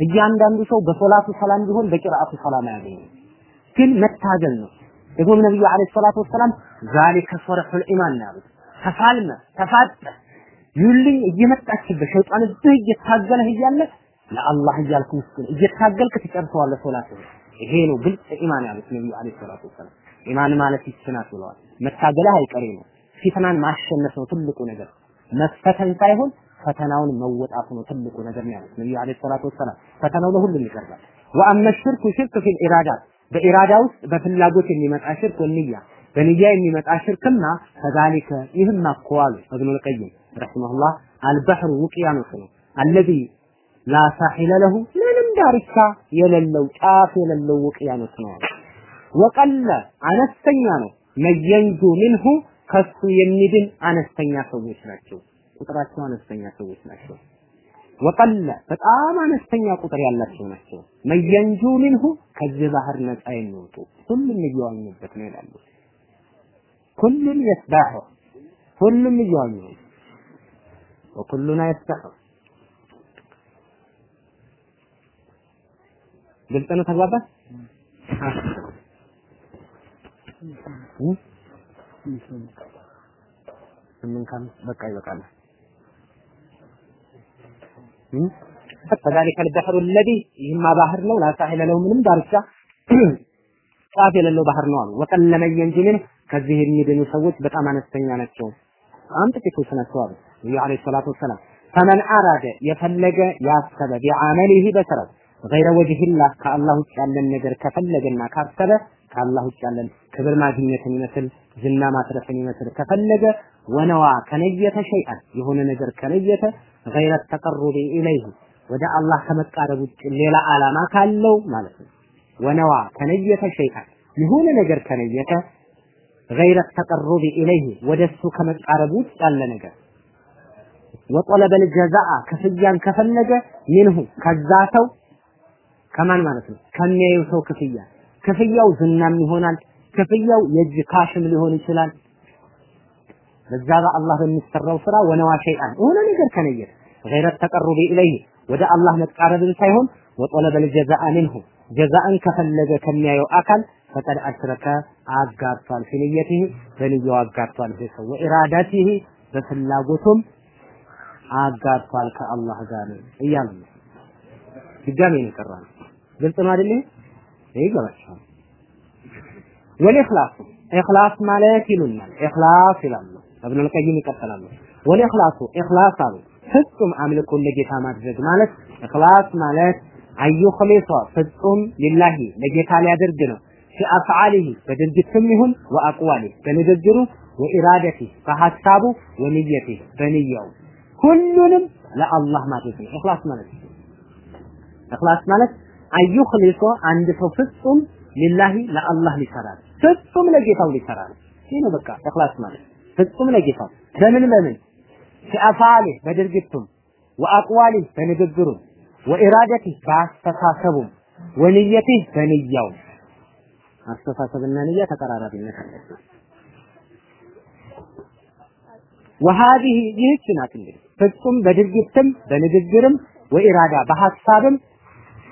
እያንዳንዱ ሰው በሶላቱ ሰላም ቢሆን በቂራአቱ ሰላም አያገኝም። ግን መታገል ነው። ደግሞም ነብዩ አለይሂ ሰላቱ ወሰላም ذلك صريح الإيمان ነው ያሉት። ተፋልመ ተፋጠ ይልኝ እየመጣችበት ሸይጣን እዚህ እየታገለህ እያለ ለአላህ እያልክ ምስኪን እየታገልክ ትጨርሰዋለህ ሶላት ይሄ ነው ግልጽ ኢማን ያሉት ነብዩ عليه الصلاة والسلام ኢማን ማለት ይችናት ብለዋል። መታገልህ አይቀሬ ነው። ፊትናን ማሸነፍ ነው ትልቁ ነገር። መፈተን ሳይሆን ፈተናውን መወጣት ነው ትልቁ ነገር ነው ያሉት ነብዩ عليه الصلاة والسلام። ፈተናው ለሁሉም ይቀርባል። وأما الشرك ሽርክ في الإرادات በኢራዳ ውስጥ በፍላጎት የሚመጣ ሽርክ ወንያ በንያ የሚመጣ ሽርክና ከዛሊከ ይህም አኳሉ እብኑል ቀይም ረሂመሁላህ አልበህሩ ውቅያኖስ ነው። አለዚ ላ ሳሒለ ለሁ ምንም ዳርቻ የሌለው ጫፍ የሌለው ውቅያኖስ ነው። አለ። ወቀለ አነስተኛ ነው መየንጁ ሚንሁ ከሱ የሚድን አነስተኛ ሰዎች ናቸው። ቁጥራቸው አነስተኛ ሰዎች ናቸው። ወቀለ በጣም አነስተኛ ቁጥር ያላቸው ናቸው። መየንጁ ሚንሁ ከዚህ ባህር ነፃ የሚወጡ ሁሉም እየዋኙበት ነው ይላሉ። ኩሉን የስባሑ ሁሉም እየዋኙ ነው። ወኩሉና የስባሑ ግልጽ ነው። ተግባባ ስምንት ከአምስት በቃ ይበቃል። ከዛሊከ ልበሕሩ ለዚ ይህማ ባህር ነው ላሳሒለ ለው ምንም ዳርቻ ጫፍ የሌለው ባህር ነው አሉ። ወቀለመ የንጂ ምን ከዚህ የሚድኑ ሰዎች በጣም አነስተኛ ናቸው፣ በጣም ጥቂቶች ናቸው አሉ ነቢዩ ዓለይሂ ሰላቱ ወሰላም። ፈመን አራደ የፈለገ ያሰበ ቢዓመሊሂ በሰረት ገይረ ወጅህላህ ከአላህ ውጭ ያለን ነገር ከፈለገና ካሰበ ከአላህ ውጭ ያለን ክብር ማግኘትን ይመስል ዝና ማትረፍን ይመስል ከፈለገ ወነዋ ከነየተ ሸይአን የሆነ ነገር ከነየተ ገይረ ተቀሩቢ ኢለይህ ወደ አላህ ከመቃረብ ውጭ ሌላ ዓላማ ካለው ማለት ነው። ወነዋ ከነየተ ሸይአን የሆነ ነገር ከነየተ ገይረ ተቀሩቢ ኢለይህ ወደሱ ከመቃረብ ውጭ ያለ ነገር። ወጠለበል ጀዛአ ክፍያን ከፈለገ ሚንሁ ከዛ ሰው ከማን ማለት ነው? ከሚያየው ሰው ክፍያ ክፍያው ዝናም ይሆናል ክፍያው የእጅ ካሽም ሊሆን ይችላል በዛ በአላህ በሚሰራው ስራ ወነዋ ሸይአን የሆነ ነገር ከነየት ገይረ ተቀሩቢ ኢለይህ ወደ አላህ መቃረብን ሳይሆን ወጠለበል ጀዛአ ሚንሁ ጀዛእን ከፈለገ ከሚያየው አካል ፈቀድ አሽረከ አጋርቷል ፊንየቲህ በንያው አጋርቷል ሰው ወኢራዳቲህ በፍላጎቱም አጋርቷል ከአላህ ጋር እያሉ ድጋሜ ነው የቀራነው። ግልጽ ነው አይደል? ይሄ ይገባችኋል። والإخلاص ኢኽላስ ማለት ይሉናል። ኢኽላስ ይላሉ። እብኑ ልቀይም ይቀጥላሉ። والإخلاص ኢኽላስ አሉ ፍጹም አምልኮን ለጌታ ማድረግ ማለት ኢኽላስ ማለት أن يخلص ፍጹም لله ለጌታ ሊያደርግ ነው። في أفعاله በድርጊትም ይሁን وأقواله በንግግሩ وإرادته በሐሳቡ ونيته በንያው ሁሉንም ለአላህ ማድረግ ነው። ኢኽላስ ማለት ኢኽላስ ማለት أن يخلص አንድ ሰው ፍጹም لله ለአላህ ሊሰራ ፍጹም ለጌታው ሊሰራ ነው። ይህ ነው በቃ ኢኽላስ ማለት። ፍጹም ለጌታው። በምን በምን في أفعاله በድርጊቱም وأقواله በንግግሩም وإرادته በአስተሳሰቡም ونيته በንያው አስተሳሰብና ንያ ተቀራራቢነት አላቸው። وهذه ይህች ናት እንግዲህ። ፍጹም በድርጊትም በንግግርም وإرادة በሐሳብም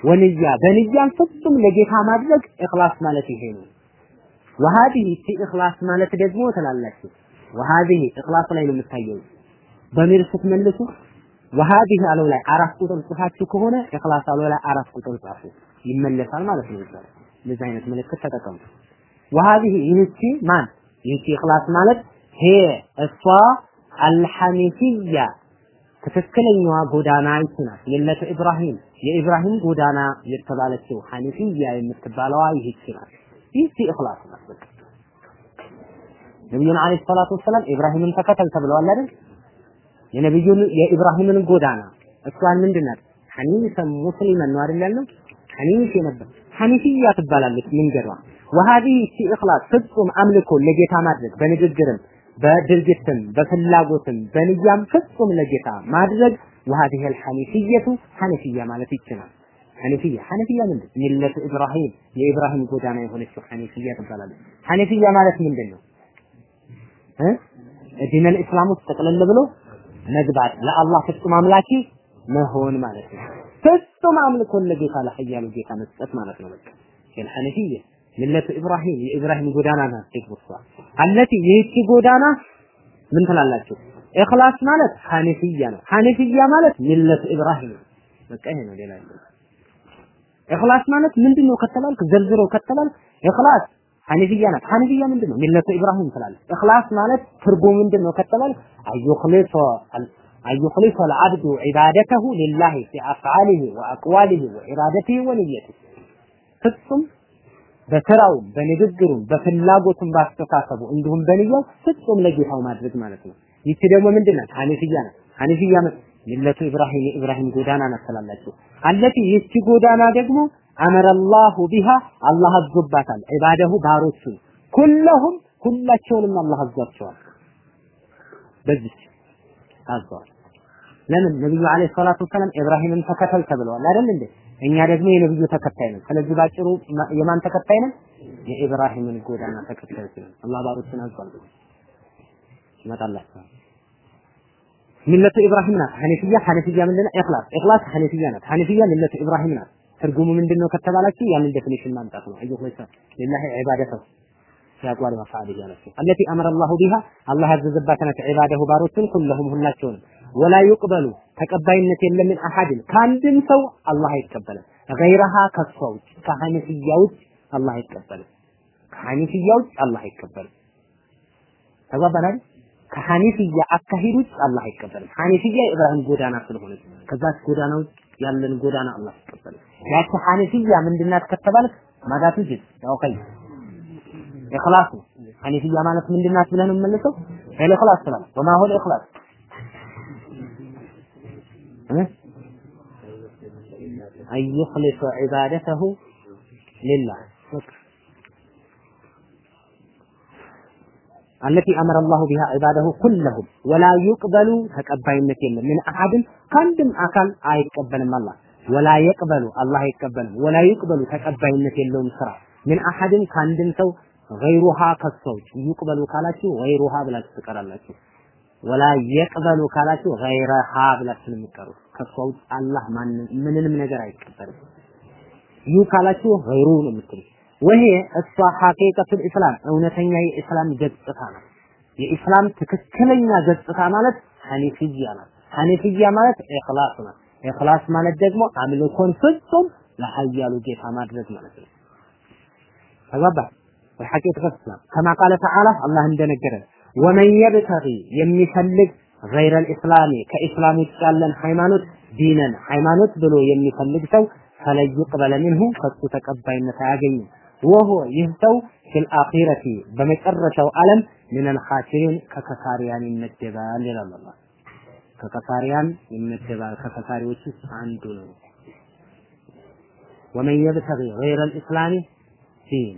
ونية በንያም ፍጹም ለጌታ ማድረግ ኢኽላስ ማለት ይሄ ነው። وهذه እቺ ኢኽላስ ማለት ደግሞ ትላላችሁ። وهذه ኢኽላስ ላይ ነው የምታየው። በ ضمير ስትመልሱ وهذه አለው ላይ አራት ቁጥር ጽፋችሁ ከሆነ ኢኽላስ አለው ላይ አራት ቁጥር ጻፉ ይመለሳል ማለት ነው። ይባላል እንደዚህ አይነት ምልክት ተጠቀሙ። وهذه ይህቺ ማን ይህቺ ኢኽላስ ማለት ሄ እሷ አልሐኒፊያ ትክክለኛዋ ጎዳና ናት። ሚለቱ ኢብራሂም የኢብራሂም ጎዳና የተባለችው ሐኒፊያ የምትባለዋ ይህቺ ናት። ይህቺ ኢኽላስ ናት። ነቢዩን ዓለይሂ ሰላቱ ወሰላም ኢብራሂምን ተከተል ተብለዋል አይደል? የነቢዩን የኢብራሂምን ጎዳና እሷን ምንድን ናት? ሐኒፈን ሙስሊመን ነው አይደል ያለው? ሐኒፍ የነበር ሐኒፊያ ትባላለች መንገዷ። ወሃዲህ እቺ ኢኽላስ ፍጹም አምልኮ ለጌታ ማድረግ በንግግርም በድርጊትም በፍላጎትም በንያም ፍጹም ለጌታ ማድረግ ወሃዲህ አልሐኒፊየቱ ሐኒፊያ ማለት ይችላል። ሐኒፊያ ሐኒፊያ ምንድን ሚለቱ ኢብራሂም የኢብራሂም ጎዳና የሆነችው ሐኒፊያ ትባላለች። ሐኒፊያ ማለት ምንድን ነው? እ ዲነል ኢስላም ውስጥ ጠቅለል ብሎ መግባት ለአላህ ፍጹም አምላኪ መሆን ማለት ነው። ፍጹም አምልኮን ለጌታ ለሐያሉ ጌታ መስጠት ማለት ነው። በቃ الحنفية ሚለቱ ኢብራሂም የኢብራሂም ጎዳና ናት ትግብሷ አለቲ ይህቺ ጎዳና ምን ትላላችሁ? ኢኽላስ ማለት حنيفية ነው። حنيفية ማለት ملة إبراهيم ነው። በቃ ይሄ ነው ሌላ ኢኽላስ ማለት ምንድነው ከተባልክ ዘርዝሮ ከተባልክ ኢኽላስ حنيفية ናት። حنيفية ምንድነው ملة إبراهيم ትላለች። ኢኽላስ ማለት ትርጉም ምንድነው ከተባልክ አዩኽሊሶ አዩኽሊሶ አልዓብዱ ዒባደተሁ ሊላሂ ፊ አፍዓሊሂ ወአቅዋሊሂ ወዒባደቲሂ ወንየቲሂ ፍጹም በስራውም በንግግሩም በፍላጎቱም ባስተሳሰቡ እንዲሁም በንያው ፍጹም ለጌታው ማድረግ ማለት ነው። ይቺ ደግሞ ምንድናት? ሐኒፍያ ናት። ሐኒፍያ ሚለቱ ኢብራሂም የኢብራሂም ጎዳና ናት ትላላችሁ። አለቲ ይቺ ጎዳና ደግሞ አመረላሁ ቢሃ አላህ አዞባታል። ዒባደሁ ባሮቹ كلهم ሁላቸውንም አላህ አዟቸዋል። በዚህ አዘዋል። ለምን ነብዩ عليه الصلاة والسلام ኢብራሂምን ተከተል ተብለዋል አይደል እንዴ? እኛ ደግሞ የነብዩ ተከታይ ነን። ስለዚህ ባጭሩ የማን ተከታይ ነን? የኢብራሂምን ጎዳና ተከታዮች ነን። አላህ ባሮችን አዟል። ይመጣላችኋል። ملة إبراهيم ናት። حنيفية حنيفية ምንድነው? ኢኽላስ ኢኽላስ حنيفية ናት። حنيفية ملة إبراهيم ናት። ትርጉሙ ምንድነው ከተባላችሁ ያንን ዴፊኒሽን ማምጣት ነው። አዩሁ ለይሳ ሊላሂ ዒባደተሁ ሲያቋል መፋዓል ያለችው አለቲ አመረ አላሁ ቢሃ አላህ ያዘዘባት ናት። ዒባደሁ ባሮችን ኩለሁም ሁላቸውንም ወላ ዩቅበሉ ተቀባይነት የለም ምን አሐድን ከአንድም ሰው አላህ አይቀበልም። ገይረሃ ከሷ ውጭ ከሐኒፍያ ውጭ አላህ አይቀበልም። ከሐኒፍያ ውጭ አላህ አይቀበልም። ተግባባናል? ከሐኒፍያ አካሂድ ውጭ አላህ አይቀበልም። ሐኒፍያ የኢብራሂም ጎዳና ስለሆነች ከዛች ጎዳና ውጭ ያለን ጎዳና አላህ አይቀበልም። ያቺ ሐኒፍያ ምንድናት ከተባልክ ማዳቱ ጅዝ ያው ከይ ኢኽላስ ነው። ሐኒፍያ ማለት ምንድናት ብለን የምንመልሰው ኢኽላስ ስላለ ወማ ሁወ ኢኽላስ أن يخلص عبادته لله አለቲ አመረ አላሁ ቢሃ ዒባደሁ ኩለሁም ወላ ዩቅበሉ ተቀባይነት የለም ምን አሐድም ከአንድም አካል አይቀበልም አላህ ولا يقبل አላህ አይቀበልም ولا يقبل ተቀባይነት የለውም ስራ ምን አሐድም ከአንድም ሰው غيرها ከሰዎች يقبل ካላችሁ غيرها ብላችሁ ትቀራላችሁ ولا يقبل ካላችሁ غيرها ብላችሁ ነው የምትቀሩት ከሰዎች አላህ ማንም ነገር አይቀበልም. ዩ ካላችሁ غير ነው የምትሉት። وهي እሷ حقيقة الإسلام እውነተኛ የኢስላም ገጽታ ነው የኢስላም ትክክለኛ ገጽታ ማለት ሐኒፍያ ነው ሐኒፍያ ማለት ኢኽላስ ነው ኢኽላስ ማለት ደግሞ አምልኮን ፍጹም ለሀያሉ ጌታ ማድረግ ማለት ነው። ተግባባ? በ حقيقة الإسلام። كما قال تعالى አላህ እንደነገረን ومن يبتغ የሚፈልግ غير الإسلام ከኢስላም ውጭ ያለን ሃይማኖት دينا ሃይማኖት ብሎ የሚፈልግ ሰው فلن يقبل منه ከሱ ተቀባይነት አያገኝም وهو ይህ ሰው في الآخرة በመጨረሻው ዓለም من الخاسرين ከከሳሪያን ይመደባል ይላል አላህ። ከከሳሪያን ይመደባል ከከሳሪዎች ውስጥ አንዱ ነው። ومن يبتغ غير الإسلام دينا።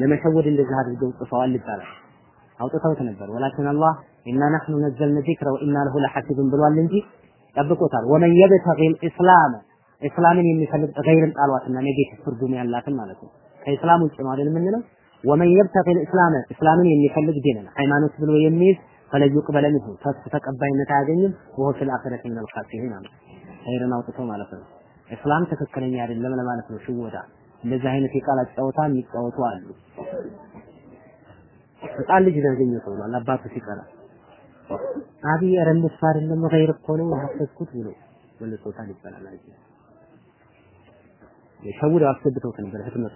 ለመሸወድ እንደዚህ አድርገው ጽፈዋል ይባላል። አውጥተውት ነበር። ولكن አላህ إنا نحن نزلنا الذكر وإنا له لحافظون ብሏል እንጂ ጠብቆታል። ومن يبتغ الإسلام እስላምን የሚፈልግ غير ን ጣሏትና negative ትርጉም ያላትን ማለት ነው። ከእስላም ውጭ ነው አይደል የምንለው? ومن يبتغ الإسلام እስላምን የሚፈልግ دينا ሃይማኖት ብሎ የሚይዝ فلن يقبل منه ከሱ ተቀባይነት አያገኝም። وهو في الآخرة من الخاسرين አለ غير ን አውጥቶ ማለት ነው። እስላም ትክክለኛ አይደለም ለማለት ነው። ሽወዳ እንደዚህ አይነት የቃላት ጨዋታ የሚጫወቱ አሉ። ህፃን ልጅ ያገኘ ነው አባቱ ሲቀራ አቢ ኧረ አይደለም ገይር እኮ ነው ያፈስኩት ብሎ መልሶታል ይባላል አይ የሸውደው አስገብተውት ነበር ህትመት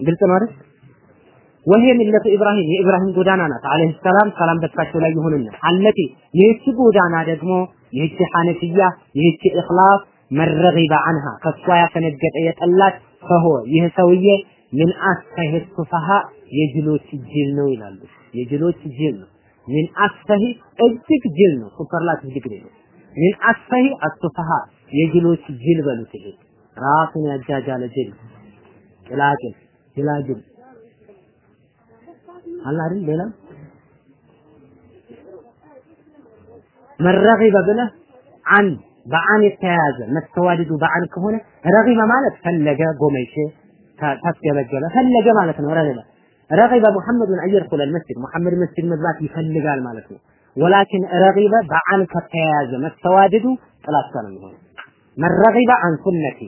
ግልጽ ነው አይደል? ወሄ ሚለቱ ኢብራሂም የኢብራሂም ጎዳና ናት። አለይሂ ሰላም ሰላም በሳቸው ላይ ይሁንና አለቲ ይህች ጎዳና ደግሞ ይህች ሐነፊያ ይህች ኢኽላስ መረጊበ አንሃ ከሷ ያፈነገጠ የጠላት ፈሆ ይህ ሰውዬ من أسفه السفهاء የጅሎች ጅል ነው ይላሉ። የጅሎች ጅል ነው። من أسفه እጅግ ጅል ነው። superlative degree ነው። من أسفه السفهاء የጅሎች ጅል በሉት ይሄ። ራሱን ያጃጃለ ጅል። ቂላቂል ጅላጅል። አለ አይደል? ሌላ? من رغب ብለህ عن በ عن የተያያዘ መስተዋድዱ በ عن ከሆነ ረጊበ ማለት ፈለገ ጎመይሼ ታስገበገበ ፈለገ ማለት ነው። ረጊበ ረጊበ ሙሐመድን አየድኹለ መስጂድ ሙሐመድ መስጂድ መግባት ይፈልጋል ማለት ነው። ወላኪን ረጊበ በአን ከተያያዘ መስተዋድዱ ጥላቻ ነው የሚሆነው መረጊበ አን ሱነቲ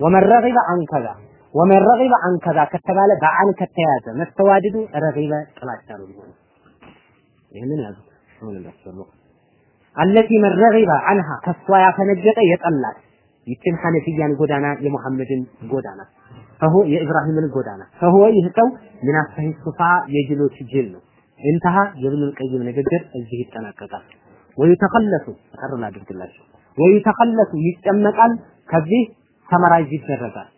ወመረጊበ አን ከዛ ወመረጊበ አን ከዛ ከተባለ በአን ከተያያዘ መስተዋድዱ ረጊበ ጥላቻ ነው የሚሆነው ይህንን ያዙ አሁን እንዳስፈለጉ አለቲ መረጊበ አንሃ ከሷ ያፈነገጠ የጠላት ይችን ሐነፊያን ጎዳና የሙሐመድን ጎዳና ፈሁ የኢብራሂምን ጎዳና ፈሁ ይህ ሰው ምን አስፈህ ሱፋ የጅሎች ጅል ነው እንተሃ የብኑል ቀይም ንግግር እዚህ ይጠናቀቃል ወይተኸለሱ ተቀርላ አድርግላችሁ ወይተኸለሱ ይጨመቃል ከዚህ ሰመራይዝ ይደረጋል